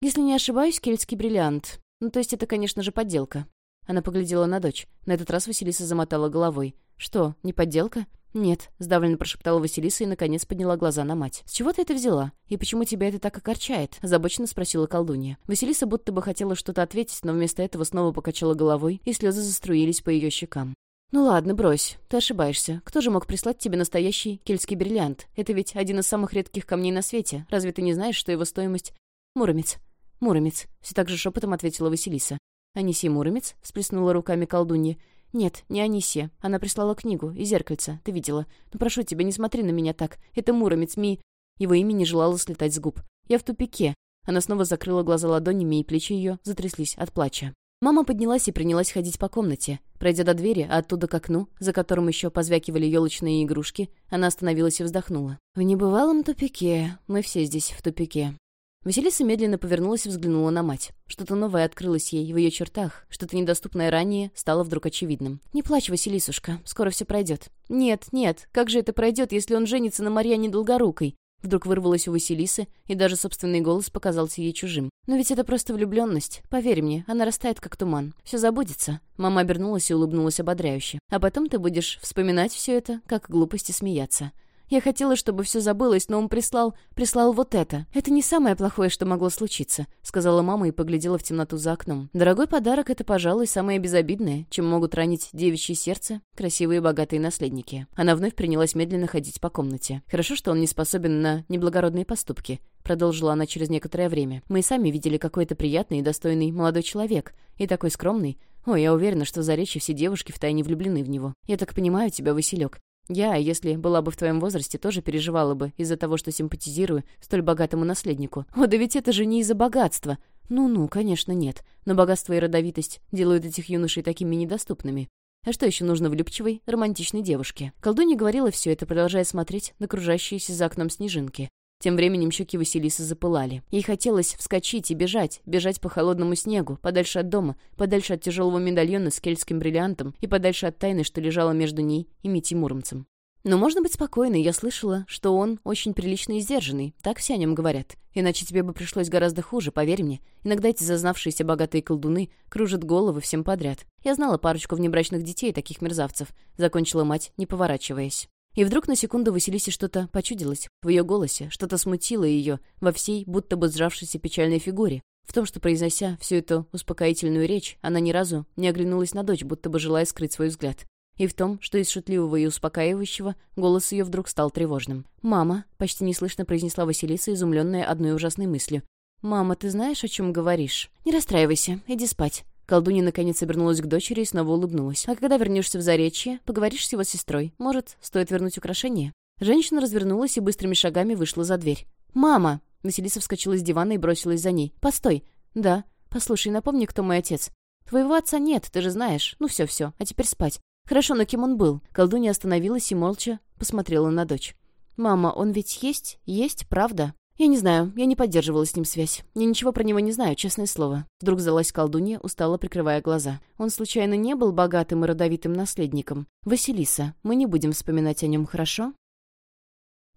S1: Если не ошибаюсь, кельтский бриллиант. Ну, то есть это, конечно же, подделка. Она поглядела на дочь. На этот раз Василиса замотала головой. «Что, не подделка?» «Нет», — сдавленно прошептала Василиса и, наконец, подняла глаза на мать. «С чего ты это взяла? И почему тебя это так окорчает?» — озабоченно спросила колдунья. Василиса будто бы хотела что-то ответить, но вместо этого снова покачала головой, и слезы заструились по ее щекам. «Ну ладно, брось. Ты ошибаешься. Кто же мог прислать тебе настоящий кельтский бриллиант? Это ведь один из самых редких камней на свете. Разве ты не знаешь, что его стоимость...» «Муромец. Муромец», — все так же шепотом ответила Василиса. «Анисия Муромец?» — всплеснула руками колдунья. «Нет, не Анисия. Она прислала книгу и зеркальце. Ты видела. Ну, прошу тебя, не смотри на меня так. Это Муромец, Ми...» Его имя не желало слетать с губ. «Я в тупике». Она снова закрыла глаза ладонями, и плечи ее затряслись от плача. Мама поднялась и принялась ходить по комнате. Пройдя до двери, а оттуда к окну, за которым еще позвякивали елочные игрушки, она остановилась и вздохнула. «В небывалом тупике. Мы все здесь в тупике. Василиса медленно повернулась и взглянула на мать. Что-то новое открылось ей в ее чертах, что-то недоступное ранее стало вдруг очевидным. «Не плачь, Василисушка, скоро все пройдет». «Нет, нет, как же это пройдет, если он женится на Марьяне Долгорукой?» Вдруг вырвалось у Василисы, и даже собственный голос показался ей чужим. «Но ведь это просто влюбленность. Поверь мне, она растает как туман. Все забудется». Мама обернулась и улыбнулась ободряюще. «А потом ты будешь вспоминать все это, как глупости смеяться». Я хотела, чтобы все забылось, но он прислал... прислал вот это. Это не самое плохое, что могло случиться», — сказала мама и поглядела в темноту за окном. «Дорогой подарок — это, пожалуй, самое безобидное, чем могут ранить девичье сердце красивые богатые наследники». Она вновь принялась медленно ходить по комнате. «Хорошо, что он не способен на неблагородные поступки», — продолжила она через некоторое время. «Мы и сами видели, какой это приятный и достойный молодой человек. И такой скромный. О, я уверена, что за речи все девушки втайне влюблены в него. Я так понимаю тебя, Василек. Я, если была бы в твоем возрасте, тоже переживала бы из-за того, что симпатизирую столь богатому наследнику. О, да ведь это же не из-за богатства. Ну-ну, конечно, нет. Но богатство и родовитость делают этих юношей такими недоступными. А что еще нужно влюбчивой, романтичной девушке? Колдунья говорила все это, продолжая смотреть на кружащиеся за окном снежинки. Тем временем щеки Василисы запылали. Ей хотелось вскочить и бежать, бежать по холодному снегу, подальше от дома, подальше от тяжелого медальона с кельтским бриллиантом и подальше от тайны, что лежала между ней и Мити Муромцем. Но можно быть спокойной, я слышала, что он очень приличный и сдержанный, так все о нем говорят. Иначе тебе бы пришлось гораздо хуже, поверь мне. Иногда эти зазнавшиеся богатые колдуны кружат головы всем подряд. Я знала парочку внебрачных детей, таких мерзавцев. Закончила мать, не поворачиваясь. И вдруг на секунду Василисе что-то почудилось в ее голосе, что-то смутило ее во всей будто бы сжавшейся печальной фигуре. В том, что, произнося всю эту успокоительную речь, она ни разу не оглянулась на дочь, будто бы желая скрыть свой взгляд. И в том, что из шутливого и успокаивающего голос ее вдруг стал тревожным. «Мама», — почти неслышно произнесла Василиса, изумленная одной ужасной мыслью. «Мама, ты знаешь, о чем говоришь? Не расстраивайся, иди спать. Колдунья наконец обернулась к дочери и снова улыбнулась. «А когда вернешься в Заречье, поговоришь с его сестрой. Может, стоит вернуть украшение?» Женщина развернулась и быстрыми шагами вышла за дверь. «Мама!» Василиса вскочила с дивана и бросилась за ней. «Постой!» «Да. Послушай, напомни, кто мой отец». «Твоего отца нет, ты же знаешь. Ну все-все, а теперь спать». «Хорошо, но кем он был?» Колдунья остановилась и молча посмотрела на дочь. «Мама, он ведь есть? Есть, правда?» «Я не знаю, я не поддерживала с ним связь. Я ничего про него не знаю, честное слово». Вдруг сдалась колдунья, устало прикрывая глаза. «Он случайно не был богатым и родовитым наследником? Василиса, мы не будем вспоминать о нем, хорошо?»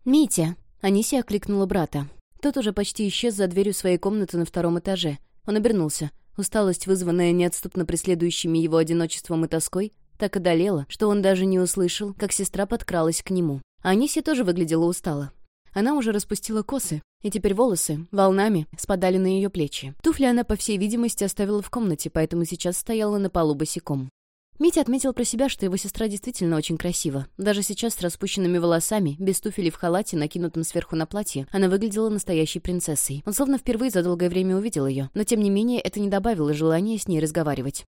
S1: «Митя!» — Анисия окликнула брата. Тот уже почти исчез за дверью своей комнаты на втором этаже. Он обернулся. Усталость, вызванная неотступно преследующими его одиночеством и тоской, так одолела, что он даже не услышал, как сестра подкралась к нему. Анисия тоже выглядела устало. Она уже распустила косы, и теперь волосы волнами спадали на ее плечи. Туфли она, по всей видимости, оставила в комнате, поэтому сейчас стояла на полу босиком. Митя отметил про себя, что его сестра действительно очень красива. Даже сейчас с распущенными волосами, без туфелей в халате, накинутом сверху на платье, она выглядела настоящей принцессой. Он словно впервые за долгое время увидел ее, но тем не менее это не добавило желания с ней разговаривать.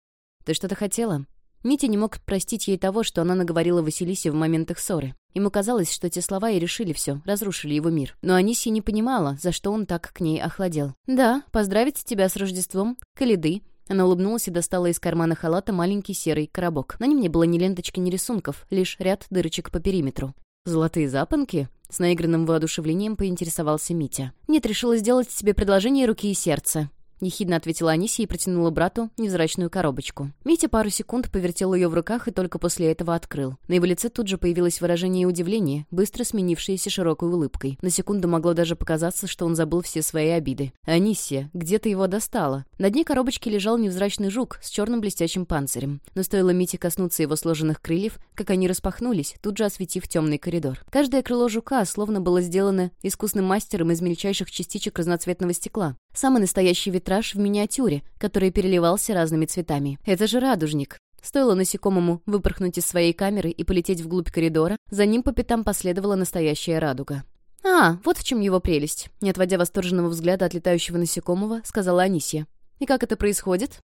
S1: «Ты что-то хотела?» Митя не мог простить ей того, что она наговорила Василисе в момент их ссоры. Ему казалось, что те слова и решили все, разрушили его мир. Но Анисия не понимала, за что он так к ней охладел. «Да, поздравить тебя с Рождеством, Калиды». Она улыбнулась и достала из кармана халата маленький серый коробок. На нем не было ни ленточки, ни рисунков, лишь ряд дырочек по периметру. «Золотые запонки?» С наигранным воодушевлением поинтересовался Митя. «Нет, решила сделать тебе предложение руки и сердца». Ехидно ответила Анисия и протянула брату невзрачную коробочку. Митя пару секунд повертел ее в руках и только после этого открыл. На его лице тут же появилось выражение удивления, быстро сменившееся широкой улыбкой. На секунду могло даже показаться, что он забыл все свои обиды. «Анисия, где ты его достала?» На дне коробочки лежал невзрачный жук с черным блестящим панцирем. Но стоило Мите коснуться его сложенных крыльев, как они распахнулись, тут же осветив темный коридор. Каждое крыло жука словно было сделано искусным мастером из мельчайших частичек разноцветного стекла. Самый настоящий витраж в миниатюре, который переливался разными цветами. Это же радужник. Стоило насекомому выпорхнуть из своей камеры и полететь вглубь коридора, за ним по пятам последовала настоящая радуга. «А, вот в чем его прелесть», — не отводя восторженного взгляда от летающего насекомого, сказала Анисия. «И как это происходит?»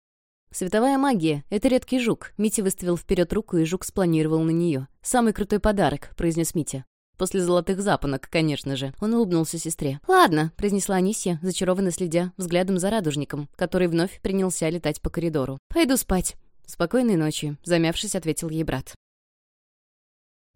S1: «Световая магия. Это редкий жук». Митя выставил вперед руку, и жук спланировал на нее. «Самый крутой подарок», — произнес Митя. После золотых запонок, конечно же. Он улыбнулся сестре. «Ладно», — произнесла Анисия, зачарованно следя взглядом за радужником, который вновь принялся летать по коридору. «Пойду спать». «Спокойной ночи», — замявшись, ответил ей брат.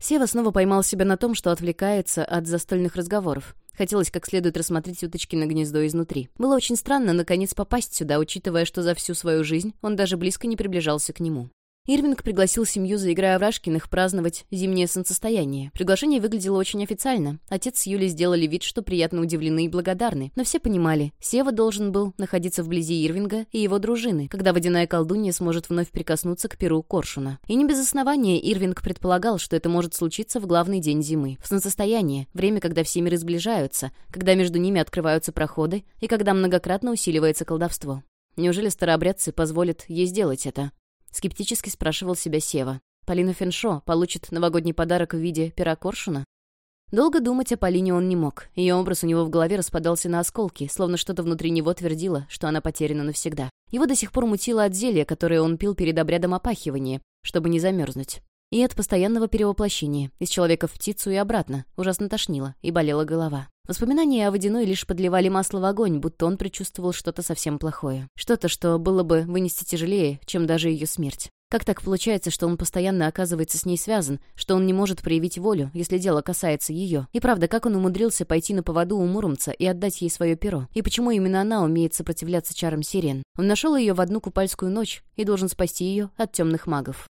S1: Сева снова поймал себя на том, что отвлекается от застольных разговоров. Хотелось как следует рассмотреть уточки на гнездо изнутри. Было очень странно, наконец, попасть сюда, учитывая, что за всю свою жизнь он даже близко не приближался к нему. Ирвинг пригласил семью, заиграя Врашкиных, праздновать зимнее солнцестояние. Приглашение выглядело очень официально. Отец с Юлей сделали вид, что приятно удивлены и благодарны. Но все понимали, Сева должен был находиться вблизи Ирвинга и его дружины, когда водяная колдунья сможет вновь прикоснуться к перу Коршуна. И не без основания Ирвинг предполагал, что это может случиться в главный день зимы. В солнцестояние, время, когда все миры сближаются, когда между ними открываются проходы и когда многократно усиливается колдовство. Неужели старообрядцы позволят ей сделать это? Скептически спрашивал себя Сева. Полина Феншо получит новогодний подарок в виде пера коршуна? Долго думать о Полине он не мог. Ее образ у него в голове распадался на осколки, словно что-то внутри него твердило, что она потеряна навсегда. Его до сих пор мутило от зелья, которое он пил перед обрядом опахивания, чтобы не замерзнуть. И от постоянного перевоплощения, из человека в птицу и обратно, ужасно тошнило, и болела голова. Воспоминания о водяной лишь подливали масло в огонь, будто он предчувствовал что-то совсем плохое. Что-то, что было бы вынести тяжелее, чем даже ее смерть. Как так получается, что он постоянно оказывается с ней связан, что он не может проявить волю, если дело касается ее? И правда, как он умудрился пойти на поводу у Муромца и отдать ей свое перо? И почему именно она умеет сопротивляться чарам сирен? Он нашел ее в одну купальскую ночь и должен спасти ее от темных магов.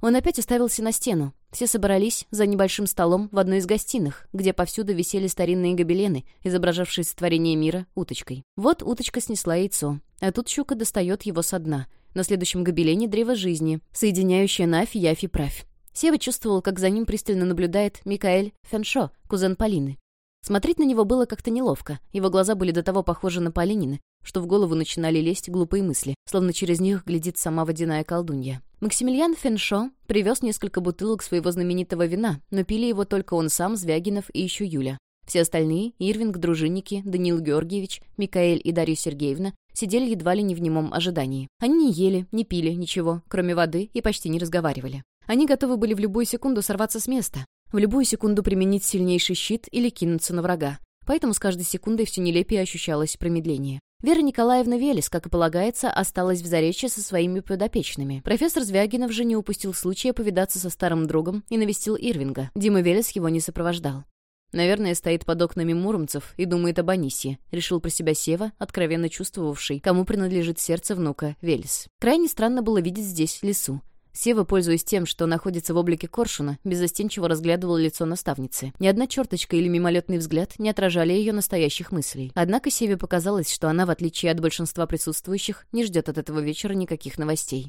S1: Он опять уставился на стену. Все собрались за небольшим столом в одной из гостиных, где повсюду висели старинные гобелены, изображавшие сотворение мира уточкой. Вот уточка снесла яйцо, а тут щука достает его со дна. На следующем гобелене древо жизни, соединяющее Навь, Явь и Правь. Сева чувствовал, как за ним пристально наблюдает Микаэль Феншо, кузен Полины. Смотреть на него было как-то неловко. Его глаза были до того похожи на Полинины, что в голову начинали лезть глупые мысли, словно через них глядит сама водяная колдунья. Максимилиан Феншо привез несколько бутылок своего знаменитого вина, но пили его только он сам, Звягинов и еще Юля. Все остальные — Ирвинг, дружинники, Даниил Георгиевич, Микаэль и Дарья Сергеевна — сидели едва ли не в немом ожидании. Они не ели, не пили ничего, кроме воды, и почти не разговаривали. Они готовы были в любую секунду сорваться с места, в любую секунду применить сильнейший щит или кинуться на врага. Поэтому с каждой секундой все нелепее ощущалось промедление. Вера Николаевна Велес, как и полагается, осталась в Заречье со своими подопечными. Профессор Звягинов же не упустил случая повидаться со старым другом и навестил Ирвинга. Дима Велес его не сопровождал. Наверное, стоит под окнами муромцев и думает об Анисе, решил про себя Сева, откровенно чувствовавший, кому принадлежит сердце внука Велес. Крайне странно было видеть здесь лесу. Сева, пользуясь тем, что находится в облике коршуна, беззастенчиво разглядывал лицо наставницы. Ни одна черточка или мимолетный взгляд не отражали ее настоящих мыслей. Однако Севе показалось, что она, в отличие от большинства присутствующих, не ждет от этого вечера никаких новостей.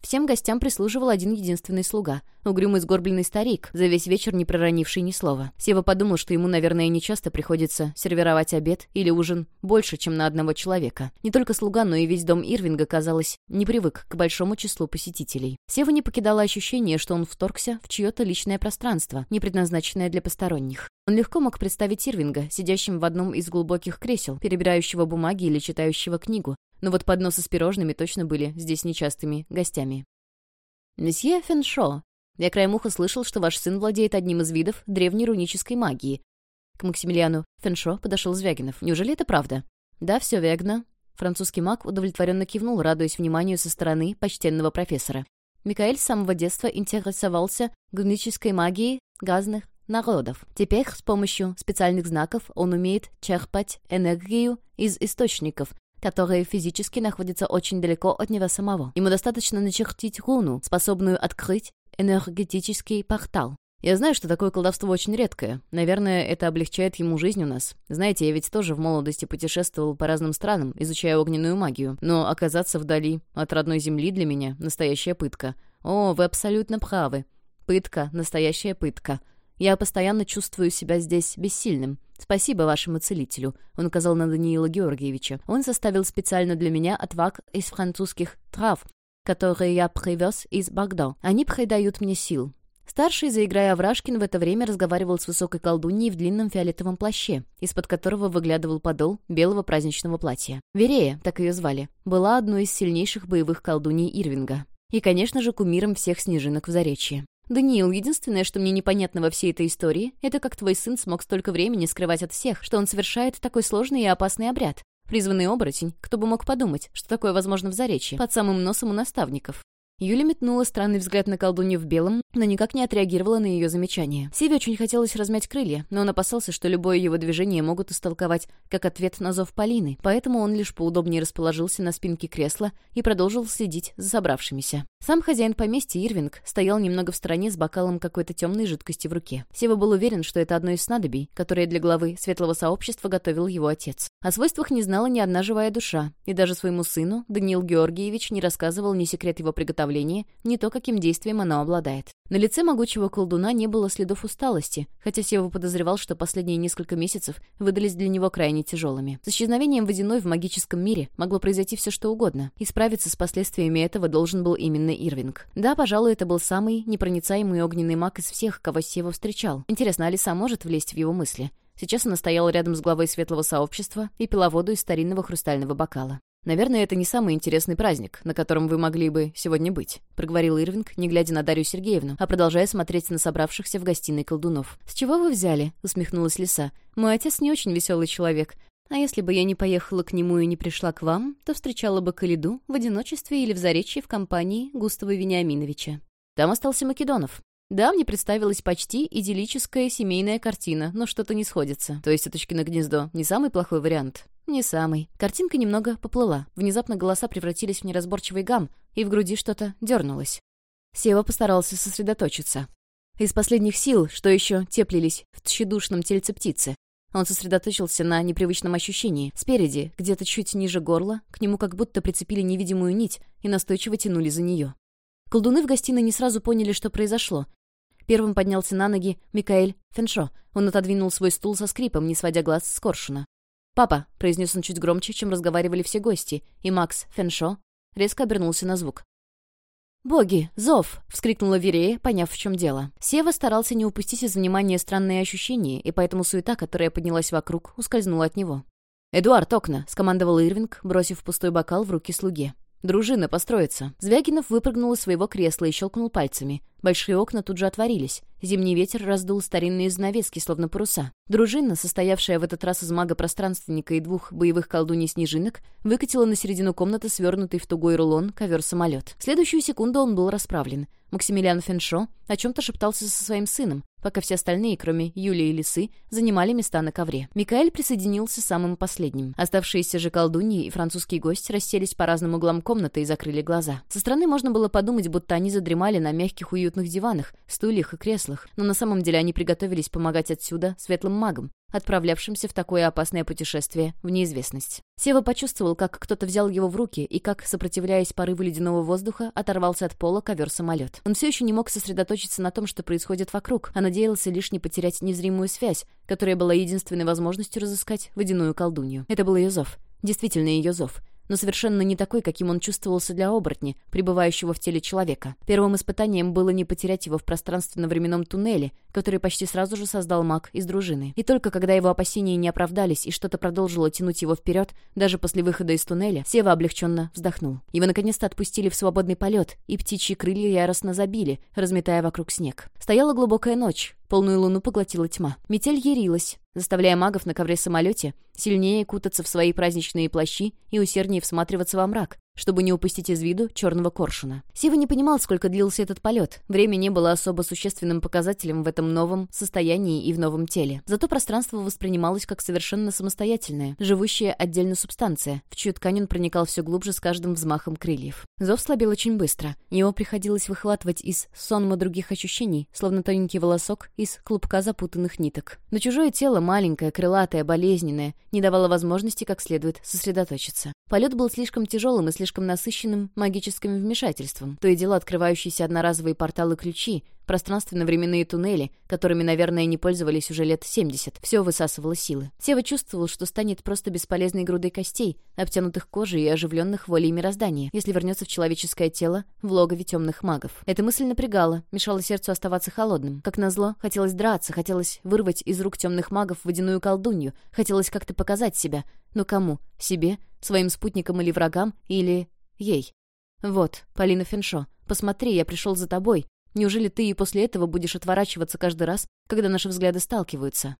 S1: Всем гостям прислуживал один единственный слуга — угрюмый сгорбленный старик, за весь вечер не проронивший ни слова. Сева подумал, что ему, наверное, нечасто приходится сервировать обед или ужин больше, чем на одного человека. Не только слуга, но и весь дом Ирвинга, казалось, не привык к большому числу посетителей. Сева не покидало ощущение, что он вторгся в чье-то личное пространство, не предназначенное для посторонних. Он легко мог представить Ирвинга, сидящим в одном из глубоких кресел, перебирающего бумаги или читающего книгу, но вот подносы с пирожными точно были здесь нечастыми гостями. «Месье Феншо, я краем уха слышал, что ваш сын владеет одним из видов древней рунической магии». К Максимилиану Феншо подошел Звягинов. «Неужели это правда?» «Да, все верно». Французский маг удовлетворенно кивнул, радуясь вниманию со стороны почтенного профессора. Микаэль с самого детства интересовался гунической магией газных народов. Теперь с помощью специальных знаков он умеет черпать энергию из источников, которые физически находятся очень далеко от него самого. Ему достаточно начертить руну, способную открыть энергетический портал. Я знаю, что такое колдовство очень редкое. Наверное, это облегчает ему жизнь у нас. Знаете, я ведь тоже в молодости путешествовал по разным странам, изучая огненную магию. Но оказаться вдали от родной земли для меня — настоящая пытка. О, вы абсолютно правы. Пытка, настоящая пытка. Я постоянно чувствую себя здесь бессильным. Спасибо вашему целителю. Он указал на Даниила Георгиевича. Он составил специально для меня отваг из французских трав, которые я привез из Багдо. Они придают мне сил. Старший, заиграя Аврашкин, в это время разговаривал с высокой колдуньей в длинном фиолетовом плаще, из-под которого выглядывал подол белого праздничного платья. Верея, так ее звали, была одной из сильнейших боевых колдуней Ирвинга. И, конечно же, кумиром всех снежинок в Заречье. «Даниил, единственное, что мне непонятно во всей этой истории, это как твой сын смог столько времени скрывать от всех, что он совершает такой сложный и опасный обряд. Призванный оборотень, кто бы мог подумать, что такое возможно в Заречье, под самым носом у наставников. Юля метнула странный взгляд на колдунью в белом, но никак не отреагировала на ее замечание. Севе очень хотелось размять крылья, но он опасался, что любое его движение могут истолковать как ответ на зов Полины, поэтому он лишь поудобнее расположился на спинке кресла и продолжил следить за собравшимися. Сам хозяин поместья, Ирвинг, стоял немного в стороне с бокалом какой-то темной жидкости в руке. Сева был уверен, что это одно из снадобий, которые для главы светлого сообщества готовил его отец. О свойствах не знала ни одна живая душа, и даже своему сыну, Даниил Георгиевич, не рассказывал ни секрет его приготовления, представлении, ни то, каким действием оно обладает. На лице могучего колдуна не было следов усталости, хотя Сева подозревал, что последние несколько месяцев выдались для него крайне тяжелыми. С исчезновением водяной в магическом мире могло произойти все что угодно, и справиться с последствиями этого должен был именно Ирвинг. Да, пожалуй, это был самый непроницаемый огненный маг из всех, кого Сева встречал. Интересно, Алиса может влезть в его мысли? Сейчас она стояла рядом с главой светлого сообщества и пила воду из старинного хрустального бокала. «Наверное, это не самый интересный праздник, на котором вы могли бы сегодня быть», — проговорил Ирвинг, не глядя на Дарью Сергеевну, а продолжая смотреть на собравшихся в гостиной колдунов. «С чего вы взяли?» — усмехнулась Лиса. «Мой отец не очень веселый человек. А если бы я не поехала к нему и не пришла к вам, то встречала бы Калиду в одиночестве или в Заречье в компании Густава Вениаминовича. Там остался Македонов. Да, мне представилась почти идиллическая семейная картина, но что-то не сходится. То есть «Уточкино гнездо» — не самый плохой вариант. «Не самый». Картинка немного поплыла. Внезапно голоса превратились в неразборчивый гам, и в груди что-то дернулось. Сева постарался сосредоточиться. Из последних сил, что еще теплились в тщедушном тельце птицы, он сосредоточился на непривычном ощущении. Спереди, где-то чуть ниже горла, к нему как будто прицепили невидимую нить и настойчиво тянули за нее. Колдуны в гостиной не сразу поняли, что произошло. Первым поднялся на ноги Микаэль Феншо. Он отодвинул свой стул со скрипом, не сводя глаз с коршуна. «Папа», — произнес он чуть громче, чем разговаривали все гости, и Макс Феншо резко обернулся на звук. «Боги! Зов!» — вскрикнула Верея, поняв, в чем дело. Сева старался не упустить из внимания странные ощущения, и поэтому суета, которая поднялась вокруг, ускользнула от него. «Эдуард, окна!» — скомандовал Ирвинг, бросив пустой бокал в руки слуге. «Дружина, построиться!» Звягинов выпрыгнул из своего кресла и щелкнул пальцами. Большие окна тут же отворились. Зимний ветер раздул старинные занавески, словно паруса. Дружина, состоявшая в этот раз из мага-пространственника и двух боевых колдуней-снежинок, выкатила на середину комнаты свернутый в тугой рулон ковер-самолет. В следующую секунду он был расправлен. Максимилиан Феншо о чем-то шептался со своим сыном, пока все остальные, кроме Юлии и Лисы, занимали места на ковре. Микаэль присоединился самым последним. Оставшиеся же колдуньи и французский гость расселись по разным углам комнаты и закрыли глаза. Со стороны можно было подумать, будто они задремали на мягких уютных диванах, стульях и креслах, но на самом деле они приготовились помогать отсюда светлым магам, отправлявшимся в такое опасное путешествие в неизвестность. Сева почувствовал, как кто-то взял его в руки и как, сопротивляясь порыву ледяного воздуха, оторвался от пола ковер-самолет. Он все еще не мог сосредоточиться на том, что происходит вокруг, а надеялся лишь не потерять незримую связь, которая была единственной возможностью разыскать водяную колдунью. Это был ее зов. Действительно ее зов но совершенно не такой, каким он чувствовался для оборотня, пребывающего в теле человека. Первым испытанием было не потерять его в пространственно-временном туннеле, который почти сразу же создал маг из дружины. И только когда его опасения не оправдались и что-то продолжило тянуть его вперед, даже после выхода из туннеля, Сева облегченно вздохнул. Его наконец-то отпустили в свободный полет, и птичьи крылья яростно забили, разметая вокруг снег. Стояла глубокая ночь, полную луну поглотила тьма. Метель ярилась, заставляя магов на ковре-самолете сильнее кутаться в свои праздничные плащи и усерднее всматриваться во мрак, чтобы не упустить из виду черного коршуна. Сива не понимал, сколько длился этот полет. Время не было особо существенным показателем в этом новом состоянии и в новом теле. Зато пространство воспринималось как совершенно самостоятельное, живущая отдельно субстанция, в чью ткань он проникал все глубже с каждым взмахом крыльев. Зов слабел очень быстро. Его приходилось выхватывать из сонма других ощущений, словно тоненький волосок из клубка запутанных ниток. Но чужое тело, маленькое, крылатое, болезненное, не давало возможности как следует сосредоточиться. Полет был слишком тяжелым и слишком насыщенным магическим вмешательством. То и дело открывающиеся одноразовые порталы-ключи, пространственно-временные туннели, которыми, наверное, не пользовались уже лет 70, все высасывало силы. Сева чувствовал, что станет просто бесполезной грудой костей, обтянутых кожей и оживленных волей мироздания, если вернется в человеческое тело в логове темных магов. Эта мысль напрягала, мешала сердцу оставаться холодным. Как назло, хотелось драться, хотелось вырвать из рук темных магов водяную колдунью, хотелось как-то показать себя. Но кому? Себе? Своим спутникам или врагам? Или... ей? «Вот, Полина Феншо, посмотри, я пришел за тобой. Неужели ты и после этого будешь отворачиваться каждый раз, когда наши взгляды сталкиваются?»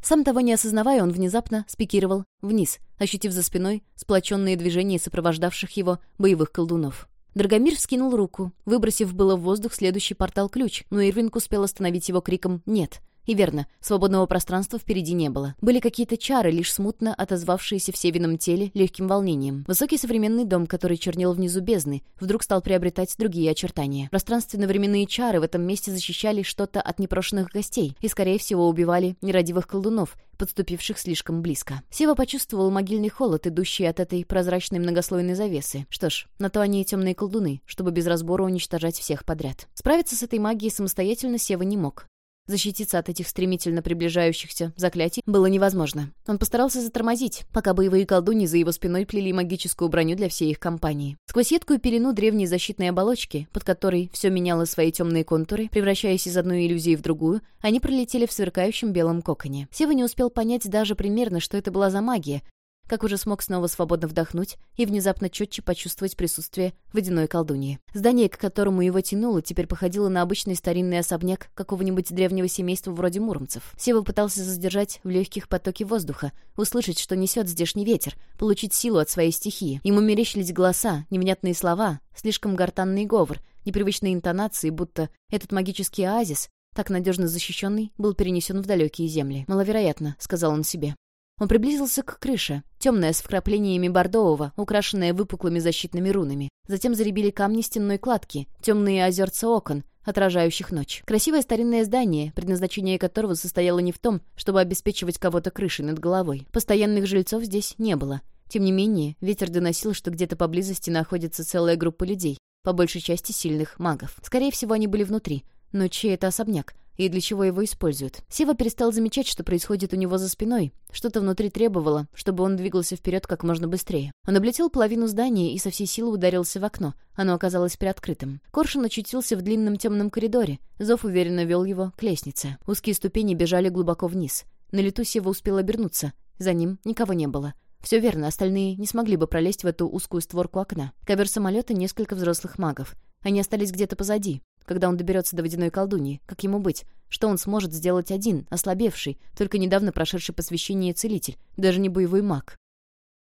S1: Сам того не осознавая, он внезапно спикировал вниз, ощутив за спиной сплоченные движения сопровождавших его боевых колдунов. Драгомир вскинул руку, выбросив было в воздух следующий портал-ключ, но Ирвинг успел остановить его криком «Нет!». И верно, свободного пространства впереди не было. Были какие-то чары, лишь смутно отозвавшиеся в севином теле легким волнением. Высокий современный дом, который чернел внизу бездны, вдруг стал приобретать другие очертания. Пространственно-временные чары в этом месте защищали что-то от непрошенных гостей и, скорее всего, убивали нерадивых колдунов, подступивших слишком близко. Сева почувствовал могильный холод, идущий от этой прозрачной многослойной завесы. Что ж, на то они и темные колдуны, чтобы без разбора уничтожать всех подряд. Справиться с этой магией самостоятельно Сева не мог. Защититься от этих стремительно приближающихся заклятий было невозможно. Он постарался затормозить, пока боевые колдуни за его спиной плели магическую броню для всей их компании. Сквозь едкую пелену древней защитной оболочки, под которой все меняло свои темные контуры, превращаясь из одной иллюзии в другую, они пролетели в сверкающем белом коконе. Сева не успел понять даже примерно, что это была за магия, как уже смог снова свободно вдохнуть и внезапно четче почувствовать присутствие водяной колдуньи. Здание, к которому его тянуло, теперь походило на обычный старинный особняк какого-нибудь древнего семейства вроде муромцев. Сева пытался задержать в легких потоки воздуха, услышать, что несет здешний ветер, получить силу от своей стихии. Ему мерещились голоса, невнятные слова, слишком гортанный говор, непривычные интонации, будто этот магический оазис, так надежно защищенный, был перенесен в далекие земли. «Маловероятно», — сказал он себе. Он приблизился к крыше, темная с вкраплениями бордового, украшенная выпуклыми защитными рунами. Затем заребили камни стенной кладки, темные озерца окон, отражающих ночь. Красивое старинное здание, предназначение которого состояло не в том, чтобы обеспечивать кого-то крышей над головой. Постоянных жильцов здесь не было. Тем не менее, ветер доносил, что где-то поблизости находится целая группа людей, по большей части сильных магов. Скорее всего, они были внутри. Но чей это особняк? И для чего его используют. Сева перестал замечать, что происходит у него за спиной. Что-то внутри требовало, чтобы он двигался вперед как можно быстрее. Он облетел половину здания и со всей силы ударился в окно. Оно оказалось приоткрытым. Коршун очутился в длинном темном коридоре. Зов уверенно вел его к лестнице. Узкие ступени бежали глубоко вниз. На лету Сева успел обернуться. За ним никого не было. Все верно, остальные не смогли бы пролезть в эту узкую створку окна. Ковер самолета несколько взрослых магов. Они остались где-то позади когда он доберется до водяной колдуньи. Как ему быть? Что он сможет сделать один, ослабевший, только недавно прошедший посвящение целитель, даже не боевой маг?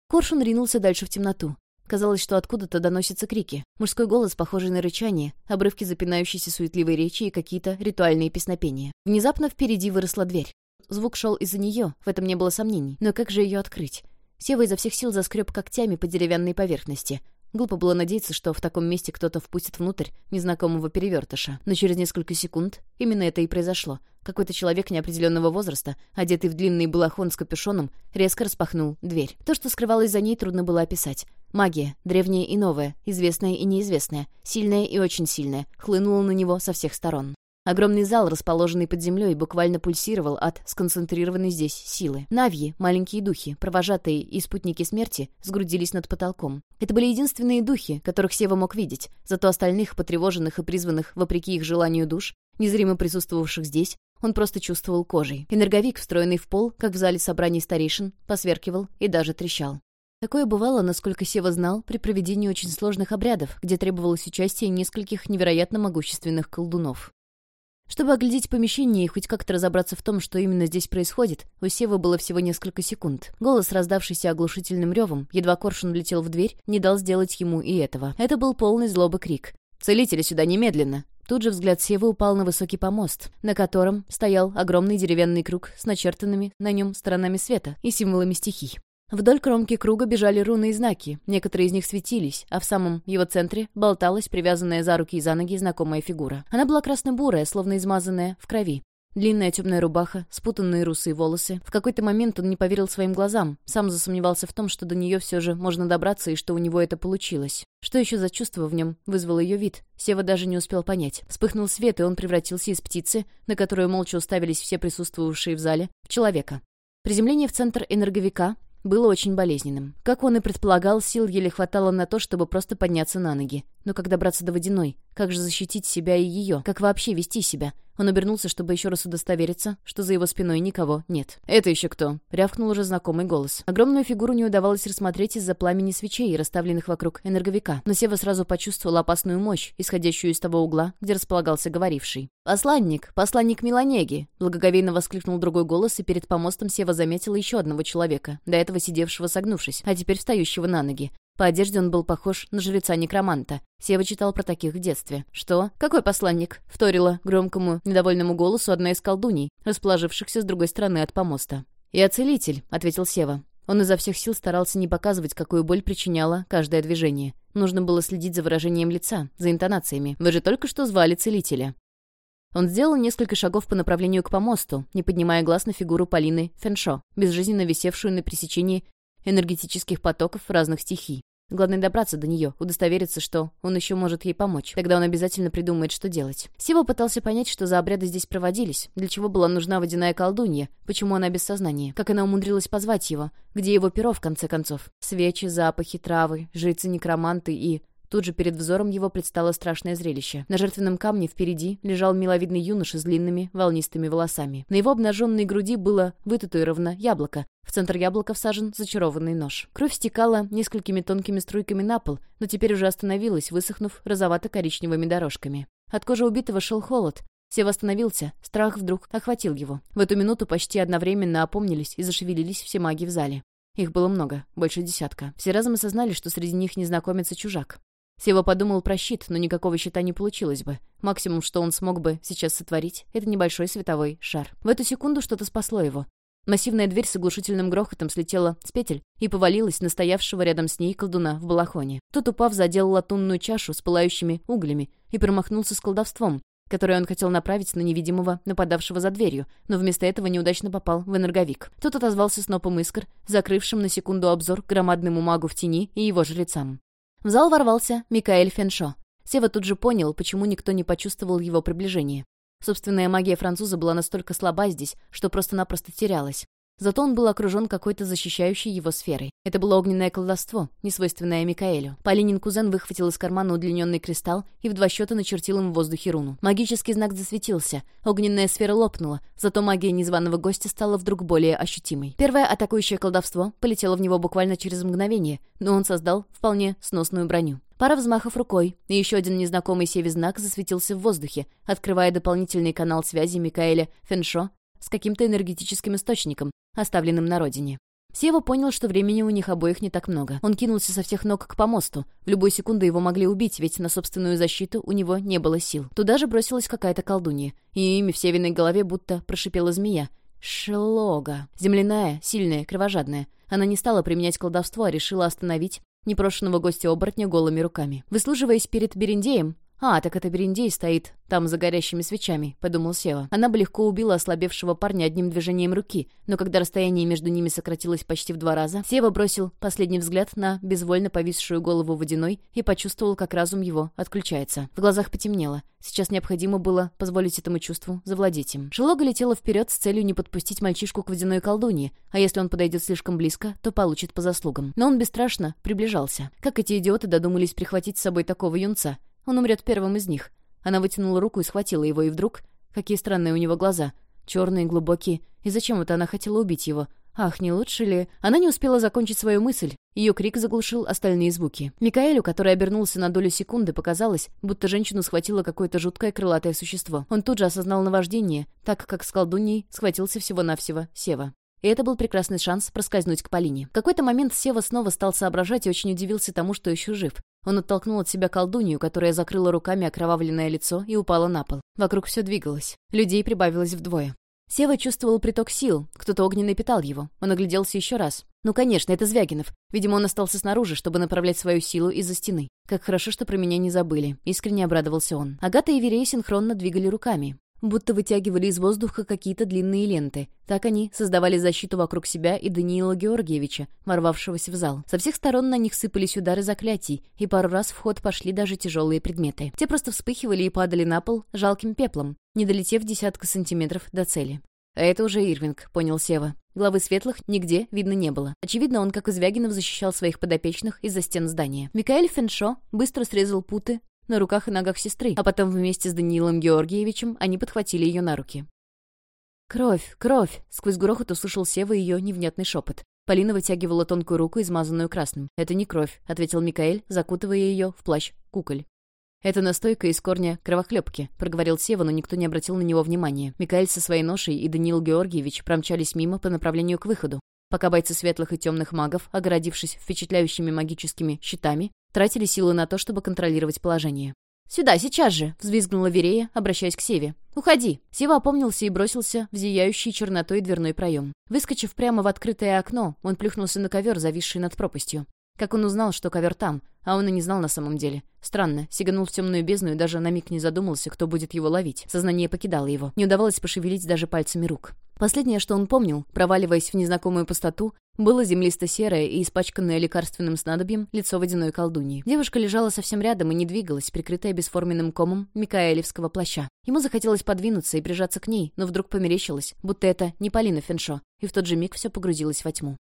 S1: Коршун ринулся дальше в темноту. Казалось, что откуда-то доносятся крики. Мужской голос, похожий на рычание, обрывки запинающейся суетливой речи и какие-то ритуальные песнопения. Внезапно впереди выросла дверь. Звук шел из-за нее, в этом не было сомнений. Но как же ее открыть? Сева изо всех сил заскреб когтями по деревянной поверхности. Глупо было надеяться, что в таком месте кто-то впустит внутрь незнакомого перевертыша. Но через несколько секунд именно это и произошло. Какой-то человек неопределенного возраста, одетый в длинный балахон с капюшоном, резко распахнул дверь. То, что скрывалось за ней, трудно было описать. Магия, древняя и новая, известная и неизвестная, сильная и очень сильная, хлынула на него со всех сторон. Огромный зал, расположенный под землей, буквально пульсировал от сконцентрированной здесь силы. Навьи, маленькие духи, провожатые и спутники смерти, сгрудились над потолком. Это были единственные духи, которых Сева мог видеть, зато остальных, потревоженных и призванных, вопреки их желанию душ, незримо присутствовавших здесь, он просто чувствовал кожей. Энерговик, встроенный в пол, как в зале собраний старейшин, посверкивал и даже трещал. Такое бывало, насколько Сева знал, при проведении очень сложных обрядов, где требовалось участие нескольких невероятно могущественных колдунов. Чтобы оглядеть помещение и хоть как-то разобраться в том, что именно здесь происходит, у Севы было всего несколько секунд. Голос, раздавшийся оглушительным ревом, едва коршун влетел в дверь, не дал сделать ему и этого. Это был полный злобы крик. «Целители сюда немедленно!» Тут же взгляд Севы упал на высокий помост, на котором стоял огромный деревянный круг с начертанными на нем сторонами света и символами стихий. Вдоль кромки круга бежали руны и знаки, некоторые из них светились, а в самом его центре болталась привязанная за руки и за ноги знакомая фигура. Она была красно-бурая, словно измазанная в крови. Длинная темная рубаха, спутанные русые волосы. В какой-то момент он не поверил своим глазам, сам засомневался в том, что до нее все же можно добраться и что у него это получилось. Что еще за чувство в нем вызвало ее вид? Сева даже не успел понять. Вспыхнул свет, и он превратился из птицы, на которую молча уставились все присутствовавшие в зале, в человека. Приземление в центр энерговика было очень болезненным. Как он и предполагал, сил еле хватало на то, чтобы просто подняться на ноги. Но как добраться до водяной? Как же защитить себя и ее? Как вообще вести себя? Он обернулся, чтобы еще раз удостовериться, что за его спиной никого нет. «Это еще кто?» — рявкнул уже знакомый голос. Огромную фигуру не удавалось рассмотреть из-за пламени свечей, расставленных вокруг энерговика. Но Сева сразу почувствовал опасную мощь, исходящую из того угла, где располагался говоривший. «Посланник! Посланник Милонеги!» — благоговейно воскликнул другой голос, и перед помостом Сева заметила еще одного человека, до этого сидевшего согнувшись, а теперь встающего на ноги. По одежде он был похож на жреца-некроманта. Сева читал про таких в детстве. «Что? Какой посланник?» — вторила громкому, недовольному голосу одна из колдуней, расположившихся с другой стороны от помоста. «Я целитель», — ответил Сева. Он изо всех сил старался не показывать, какую боль причиняло каждое движение. Нужно было следить за выражением лица, за интонациями. «Вы же только что звали целителя». Он сделал несколько шагов по направлению к помосту, не поднимая глаз на фигуру Полины Феншо, безжизненно висевшую на пересечении энергетических потоков разных стихий. Главное добраться до нее, удостовериться, что он еще может ей помочь. Тогда он обязательно придумает, что делать. Сева пытался понять, что за обряды здесь проводились, для чего была нужна водяная колдунья, почему она без сознания, как она умудрилась позвать его, где его перо, в конце концов. Свечи, запахи, травы, жрецы-некроманты и... Тут же перед взором его предстало страшное зрелище. На жертвенном камне впереди лежал миловидный юноша с длинными волнистыми волосами. На его обнаженной груди было вытатуировано яблоко. В центр яблока всажен зачарованный нож. Кровь стекала несколькими тонкими струйками на пол, но теперь уже остановилась, высохнув розовато-коричневыми дорожками. От кожи убитого шел холод, все восстановился, страх вдруг охватил его. В эту минуту почти одновременно опомнились и зашевелились все маги в зале. Их было много, больше десятка. Все разом осознали, что среди них незнакомец и чужак. Сева подумал про щит, но никакого щита не получилось бы. Максимум, что он смог бы сейчас сотворить, это небольшой световой шар. В эту секунду что-то спасло его. Массивная дверь с оглушительным грохотом слетела с петель и повалилась на стоявшего рядом с ней колдуна в балахоне. Тот, упав, задел латунную чашу с пылающими углями и промахнулся с колдовством, которое он хотел направить на невидимого, нападавшего за дверью, но вместо этого неудачно попал в энерговик. Тот отозвался снопом искр, закрывшим на секунду обзор громадному магу в тени и его жрецам. В зал ворвался Микаэль Феншо. Сева тут же понял, почему никто не почувствовал его приближение. Собственная магия француза была настолько слаба здесь, что просто-напросто терялась. Зато он был окружен какой-то защищающей его сферой. Это было огненное колдовство, несвойственное Микаэлю. Полинин кузен выхватил из кармана удлиненный кристалл и в два счета начертил им в воздухе руну. Магический знак засветился, огненная сфера лопнула, зато магия незваного гостя стала вдруг более ощутимой. Первое атакующее колдовство полетело в него буквально через мгновение, но он создал вполне сносную броню. Пара взмахов рукой, и еще один незнакомый севе знак засветился в воздухе, открывая дополнительный канал связи Микаэля Феншо с каким-то энергетическим источником, оставленным на родине. Сева понял, что времени у них обоих не так много. Он кинулся со всех ног к помосту. В любой секунду его могли убить, ведь на собственную защиту у него не было сил. Туда же бросилась какая-то колдунья. Ее имя в Севиной голове будто прошипела змея. Шелога. Земляная, сильная, кровожадная. Она не стала применять колдовство, а решила остановить непрошенного гостя-оборотня голыми руками. Выслуживаясь перед Берендеем, «А, так это Берендей стоит там за горящими свечами», — подумал Сева. Она бы легко убила ослабевшего парня одним движением руки, но когда расстояние между ними сократилось почти в два раза, Сева бросил последний взгляд на безвольно повисшую голову водяной и почувствовал, как разум его отключается. В глазах потемнело. Сейчас необходимо было позволить этому чувству завладеть им. Шелога летела вперед с целью не подпустить мальчишку к водяной колдунье, а если он подойдет слишком близко, то получит по заслугам. Но он бесстрашно приближался. Как эти идиоты додумались прихватить с собой такого юнца? Он умрет первым из них. Она вытянула руку и схватила его, и вдруг... Какие странные у него глаза. Черные, глубокие. И зачем это она хотела убить его? Ах, не лучше ли? Она не успела закончить свою мысль. Ее крик заглушил остальные звуки. Микаэлю, который обернулся на долю секунды, показалось, будто женщину схватило какое-то жуткое крылатое существо. Он тут же осознал наваждение, так как с колдуньей схватился всего-навсего Сева. И это был прекрасный шанс проскользнуть к Полине. В какой-то момент Сева снова стал соображать и очень удивился тому, что еще жив. Он оттолкнул от себя колдунью, которая закрыла руками окровавленное лицо и упала на пол. Вокруг все двигалось. Людей прибавилось вдвое. Сева чувствовал приток сил, кто-то огненный питал его. Он огляделся еще раз. Ну, конечно, это Звягинов. Видимо, он остался снаружи, чтобы направлять свою силу из-за стены. Как хорошо, что про меня не забыли. Искренне обрадовался он. Агата и Верей синхронно двигали руками будто вытягивали из воздуха какие-то длинные ленты. Так они создавали защиту вокруг себя и Даниила Георгиевича, ворвавшегося в зал. Со всех сторон на них сыпались удары заклятий, и пару раз в ход пошли даже тяжелые предметы. Те просто вспыхивали и падали на пол жалким пеплом, не долетев десятка сантиметров до цели. «А это уже Ирвинг», — понял Сева. Главы светлых нигде видно не было. Очевидно, он, как из Вягинов, защищал своих подопечных из-за стен здания. Микаэль Феншо быстро срезал путы, на руках и ногах сестры, а потом вместе с Даниилом Георгиевичем они подхватили ее на руки. «Кровь, кровь!» — сквозь грохот услышал Сева ее невнятный шепот. Полина вытягивала тонкую руку, измазанную красным. «Это не кровь», — ответил Микаэль, закутывая ее в плащ куколь. «Это настойка из корня кровохлебки», — проговорил Сева, но никто не обратил на него внимания. Микаэль со своей ношей и Даниил Георгиевич промчались мимо по направлению к выходу, пока бойцы светлых и темных магов, огородившись впечатляющими магическими щитами, тратили силы на то, чтобы контролировать положение. «Сюда, сейчас же!» — взвизгнула Верея, обращаясь к Севе. «Уходи!» Сева опомнился и бросился в зияющий чернотой дверной проем. Выскочив прямо в открытое окно, он плюхнулся на ковер, зависший над пропастью. Как он узнал, что ковер там, а он и не знал на самом деле. Странно, сиганул в темную бездну и даже на миг не задумался, кто будет его ловить. Сознание покидало его. Не удавалось пошевелить даже пальцами рук. Последнее, что он помнил, проваливаясь в незнакомую пустоту, было землисто-серое и испачканное лекарственным снадобьем лицо водяной колдуньи. Девушка лежала совсем рядом и не двигалась, прикрытая бесформенным комом Микаэлевского плаща. Ему захотелось подвинуться и прижаться к ней, но вдруг померещилось, будто это не Полина Феншо, и в тот же миг все погрузилось во тьму.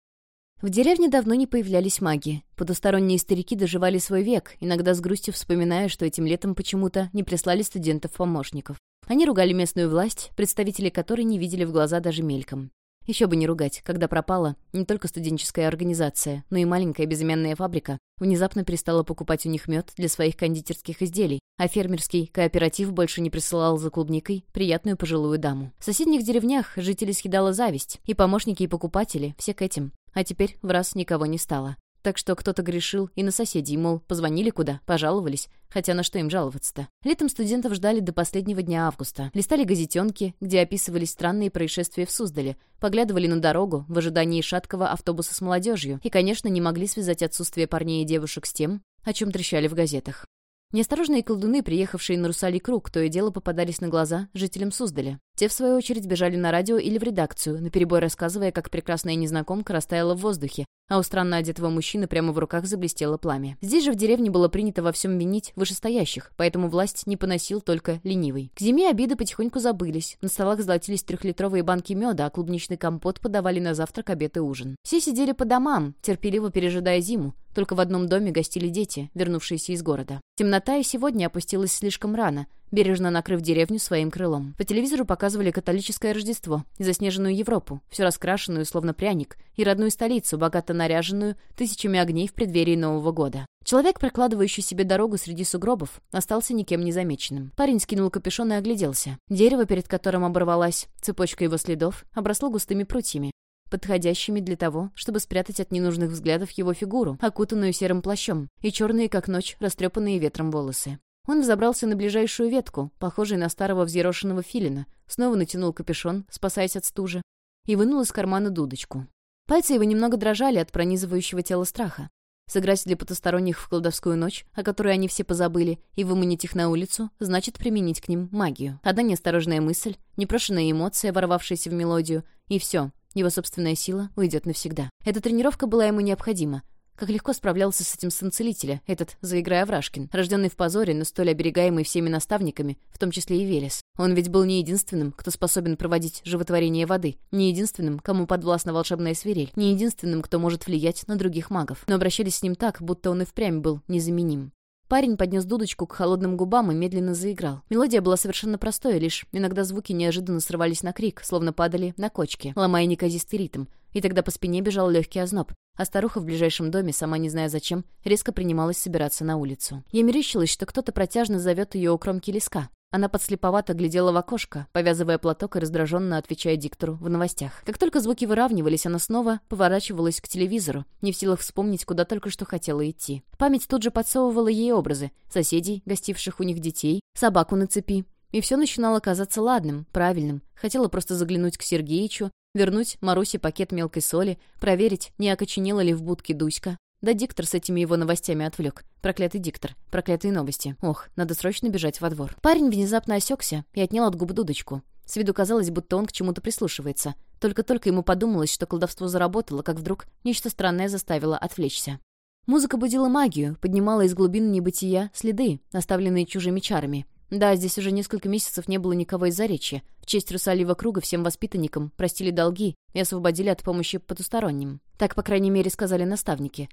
S1: В деревне давно не появлялись маги. Потусторонние старики доживали свой век, иногда с грустью вспоминая, что этим летом почему-то не прислали студентов-помощников. Они ругали местную власть, представители которой не видели в глаза даже мельком. Еще бы не ругать, когда пропала не только студенческая организация, но и маленькая безымянная фабрика внезапно перестала покупать у них мед для своих кондитерских изделий, а фермерский кооператив больше не присылал за клубникой приятную пожилую даму. В соседних деревнях жители съедала зависть, и помощники, и покупатели, все к этим. А теперь в раз никого не стало. Так что кто-то грешил и на соседей, мол, позвонили куда, пожаловались. Хотя на что им жаловаться-то? Летом студентов ждали до последнего дня августа. Листали газетенки, где описывались странные происшествия в Суздале, поглядывали на дорогу в ожидании шаткого автобуса с молодежью и, конечно, не могли связать отсутствие парней и девушек с тем, о чем трещали в газетах. Неосторожные колдуны, приехавшие на Русалий круг, то и дело попадались на глаза жителям Суздаля. Те, в свою очередь, бежали на радио или в редакцию, наперебой рассказывая, как прекрасная незнакомка растаяла в воздухе, а у странно одетого мужчины прямо в руках заблестело пламя. Здесь же в деревне было принято во всем винить вышестоящих, поэтому власть не поносил только ленивый. К зиме обиды потихоньку забылись. На столах золотились трехлитровые банки меда, а клубничный компот подавали на завтрак, обед и ужин. Все сидели по домам, терпеливо пережидая зиму, только в одном доме гостили дети, вернувшиеся из города. Темнота и сегодня опустилась слишком рано, бережно накрыв деревню своим крылом. По телевизору показывали католическое Рождество заснеженную Европу, все раскрашенную, словно пряник, и родную столицу, богато наряженную тысячами огней в преддверии Нового года. Человек, прокладывающий себе дорогу среди сугробов, остался никем не замеченным. Парень скинул капюшон и огляделся. Дерево, перед которым оборвалась цепочка его следов, обросло густыми прутьями, подходящими для того, чтобы спрятать от ненужных взглядов его фигуру, окутанную серым плащом, и черные, как ночь, растрепанные ветром волосы. Он взобрался на ближайшую ветку, похожую на старого взъерошенного филина, снова натянул капюшон, спасаясь от стужи, и вынул из кармана дудочку. Пальцы его немного дрожали от пронизывающего тела страха. Сыграть для потусторонних в колдовскую ночь, о которой они все позабыли, и выманить их на улицу, значит применить к ним магию. Одна неосторожная мысль, непрошенная эмоция, ворвавшаяся в мелодию, и все, его собственная сила уйдет навсегда. Эта тренировка была ему необходима. Как легко справлялся с этим сын целителя, этот заиграя Врашкин, рожденный в позоре, но столь оберегаемый всеми наставниками, в том числе и Велес. Он ведь был не единственным, кто способен проводить животворение воды, не единственным, кому подвластна волшебная свирель, не единственным, кто может влиять на других магов. Но обращались с ним так, будто он и впрямь был незаменим. Парень поднес дудочку к холодным губам и медленно заиграл. Мелодия была совершенно простой, лишь иногда звуки неожиданно срывались на крик, словно падали на кочки, ломая неказистый ритм. И тогда по спине бежал легкий озноб, а старуха в ближайшем доме, сама не зная зачем, резко принималась собираться на улицу. Ей мерещилось, что кто-то протяжно зовет ее у кромки леска. Она подслеповато глядела в окошко, повязывая платок и раздраженно отвечая диктору в новостях. Как только звуки выравнивались, она снова поворачивалась к телевизору, не в силах вспомнить, куда только что хотела идти. Память тут же подсовывала ей образы соседей, гостивших у них детей, собаку на цепи. И все начинало казаться ладным, правильным. Хотела просто заглянуть к Сергеичу, вернуть Марусе пакет мелкой соли, проверить, не окоченела ли в будке Дуська. Да диктор с этими его новостями отвлек. Проклятый диктор. Проклятые новости. Ох, надо срочно бежать во двор. Парень внезапно осекся и отнял от губ дудочку. С виду казалось, будто он к чему-то прислушивается. Только-только ему подумалось, что колдовство заработало, как вдруг нечто странное заставило отвлечься. Музыка будила магию, поднимала из глубин небытия следы, оставленные чужими чарами. Да, здесь уже несколько месяцев не было никого из Заречья. В честь Русалива круга всем воспитанникам простили долги и освободили от помощи потусторонним. Так, по крайней мере, сказали наставники.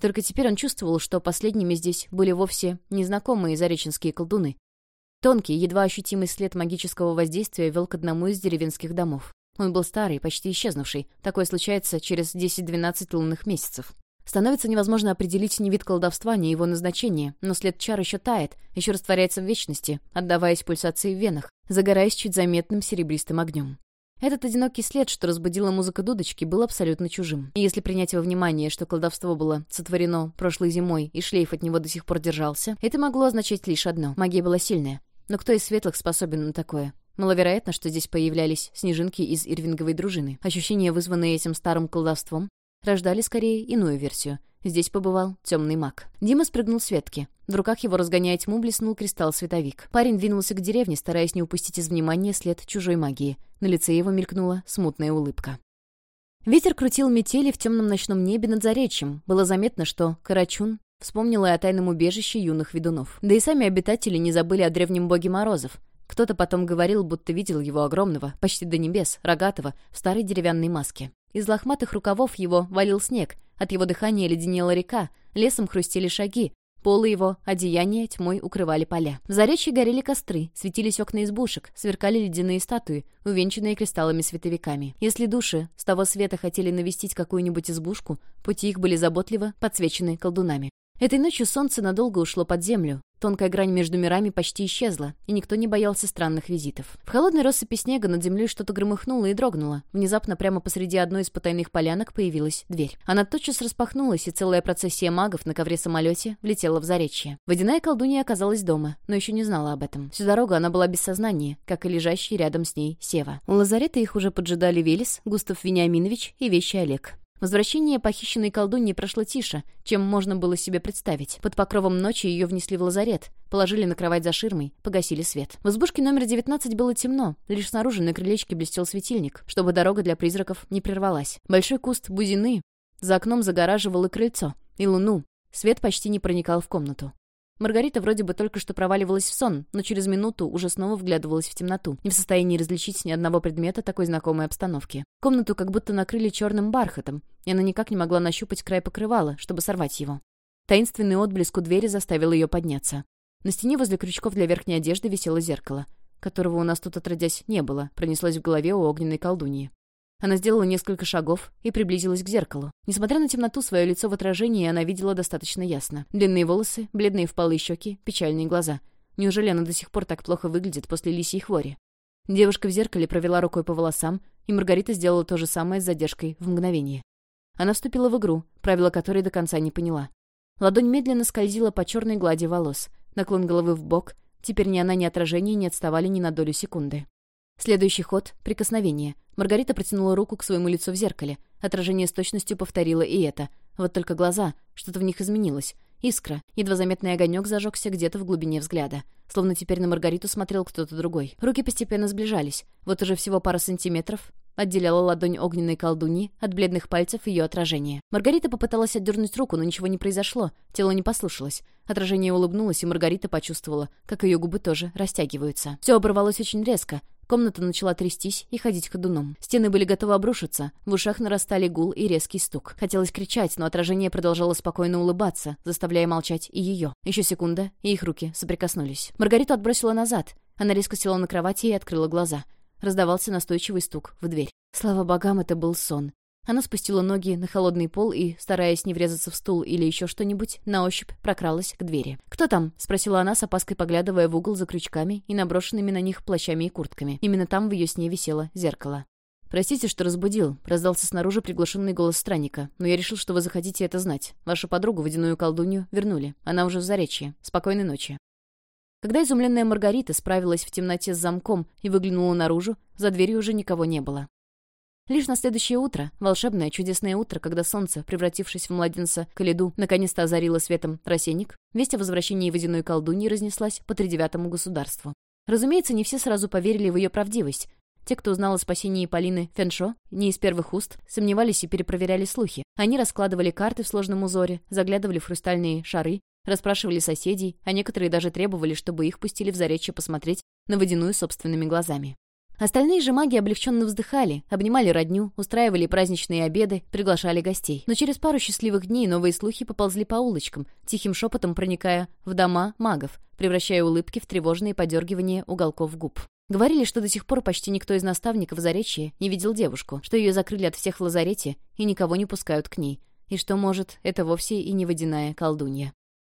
S1: Только теперь он чувствовал, что последними здесь были вовсе незнакомые зареченские колдуны. Тонкий, едва ощутимый след магического воздействия вел к одному из деревенских домов. Он был старый, почти исчезнувший. Такое случается через 10-12 лунных месяцев. Становится невозможно определить ни вид колдовства, ни его назначение, но след чар еще тает, еще растворяется в вечности, отдаваясь пульсации в венах, загораясь чуть заметным серебристым огнем. Этот одинокий след, что разбудила музыка дудочки, был абсолютно чужим. И если принять во внимание, что колдовство было сотворено прошлой зимой, и шлейф от него до сих пор держался, это могло означать лишь одно — магия была сильная. Но кто из светлых способен на такое? Маловероятно, что здесь появлялись снежинки из ирвинговой дружины. Ощущения, вызванные этим старым колдовством, рождали скорее иную версию. Здесь побывал темный маг. Дима спрыгнул с ветки. В руках его, разгоняя тьму, блеснул кристалл-световик. Парень двинулся к деревне, стараясь не упустить из внимания след чужой магии. На лице его мелькнула смутная улыбка. Ветер крутил метели в темном ночном небе над заречьем. Было заметно, что Карачун вспомнила о тайном убежище юных ведунов. Да и сами обитатели не забыли о древнем боге Морозов. Кто-то потом говорил, будто видел его огромного, почти до небес, рогатого, в старой деревянной маске. Из лохматых рукавов его валил снег, от его дыхания леденела река, лесом хрустели шаги, Полы его, одеяния тьмой укрывали поля. В заречье горели костры, светились окна избушек, сверкали ледяные статуи, увенчанные кристаллами-световиками. Если души с того света хотели навестить какую-нибудь избушку, пути их были заботливо подсвечены колдунами. Этой ночью солнце надолго ушло под землю, Тонкая грань между мирами почти исчезла, и никто не боялся странных визитов. В холодной россыпи снега над землей что-то громыхнуло и дрогнуло. Внезапно прямо посреди одной из потайных полянок появилась дверь. Она тотчас распахнулась, и целая процессия магов на ковре-самолете влетела в заречье. Водяная колдунья оказалась дома, но еще не знала об этом. Всю дорогу она была без сознания, как и лежащий рядом с ней Сева. У лазарета их уже поджидали Велес, Густав Вениаминович и вещи Олег. Возвращение похищенной колдуньи прошло тише, чем можно было себе представить. Под покровом ночи ее внесли в лазарет, положили на кровать за ширмой, погасили свет. В избушке номер 19 было темно, лишь снаружи на крылечке блестел светильник, чтобы дорога для призраков не прервалась. Большой куст бузины за окном загораживал и крыльцо, и луну. Свет почти не проникал в комнату. Маргарита вроде бы только что проваливалась в сон, но через минуту уже снова вглядывалась в темноту, не в состоянии различить ни одного предмета такой знакомой обстановки. Комнату как будто накрыли черным бархатом, и она никак не могла нащупать край покрывала, чтобы сорвать его. Таинственный отблеск у двери заставил ее подняться. На стене возле крючков для верхней одежды висело зеркало, которого у нас тут отродясь не было, пронеслось в голове у огненной колдуньи. Она сделала несколько шагов и приблизилась к зеркалу. Несмотря на темноту, свое лицо в отражении она видела достаточно ясно. Длинные волосы, бледные впалые щеки, печальные глаза. Неужели она до сих пор так плохо выглядит после лисьей хвори? Девушка в зеркале провела рукой по волосам, и Маргарита сделала то же самое с задержкой в мгновение. Она вступила в игру, правила которой до конца не поняла. Ладонь медленно скользила по черной глади волос. Наклон головы в бок. Теперь ни она, ни отражение не отставали ни на долю секунды. Следующий ход — прикосновение. Маргарита протянула руку к своему лицу в зеркале. Отражение с точностью повторило и это. Вот только глаза, что-то в них изменилось. Искра, едва заметный огонек зажегся где-то в глубине взгляда. Словно теперь на Маргариту смотрел кто-то другой. Руки постепенно сближались. Вот уже всего пара сантиметров, отделяла ладонь огненной колдуньи от бледных пальцев ее отражения. Маргарита попыталась отдернуть руку, но ничего не произошло. Тело не послушалось. Отражение улыбнулось, и Маргарита почувствовала, как ее губы тоже растягиваются. Все оборвалось очень резко. Комната начала трястись и ходить ходуном. Стены были готовы обрушиться, в ушах нарастали гул и резкий стук. Хотелось кричать, но отражение продолжало спокойно улыбаться, заставляя молчать и ее. Еще секунда, и их руки соприкоснулись. Маргариту отбросила назад. Она резко села на кровати и открыла глаза. Раздавался настойчивый стук в дверь. Слава богам, это был сон. Она спустила ноги на холодный пол и, стараясь не врезаться в стул или еще что-нибудь, на ощупь прокралась к двери. «Кто там?» — спросила она, с опаской поглядывая в угол за крючками и наброшенными на них плащами и куртками. Именно там в ее сне висело зеркало. «Простите, что разбудил», — раздался снаружи приглушенный голос странника. «Но я решил, что вы захотите это знать. Вашу подругу, водяную колдунью, вернули. Она уже в Заречье. Спокойной ночи». Когда изумленная Маргарита справилась в темноте с замком и выглянула наружу, за дверью уже никого не было. Лишь на следующее утро, волшебное чудесное утро, когда солнце, превратившись в младенца Каледу, наконец-то озарило светом рассенник, весть о возвращении водяной колдуньи разнеслась по тридевятому государству. Разумеется, не все сразу поверили в ее правдивость. Те, кто узнал о спасении Полины Феншо, не из первых уст, сомневались и перепроверяли слухи. Они раскладывали карты в сложном узоре, заглядывали в хрустальные шары, расспрашивали соседей, а некоторые даже требовали, чтобы их пустили в заречье посмотреть на водяную собственными глазами. Остальные же маги облегченно вздыхали, обнимали родню, устраивали праздничные обеды, приглашали гостей. Но через пару счастливых дней новые слухи поползли по улочкам, тихим шепотом проникая в дома магов, превращая улыбки в тревожные подергивания уголков губ. Говорили, что до сих пор почти никто из наставников Заречья не видел девушку, что ее закрыли от всех в лазарете и никого не пускают к ней, и что, может, это вовсе и не водяная колдунья.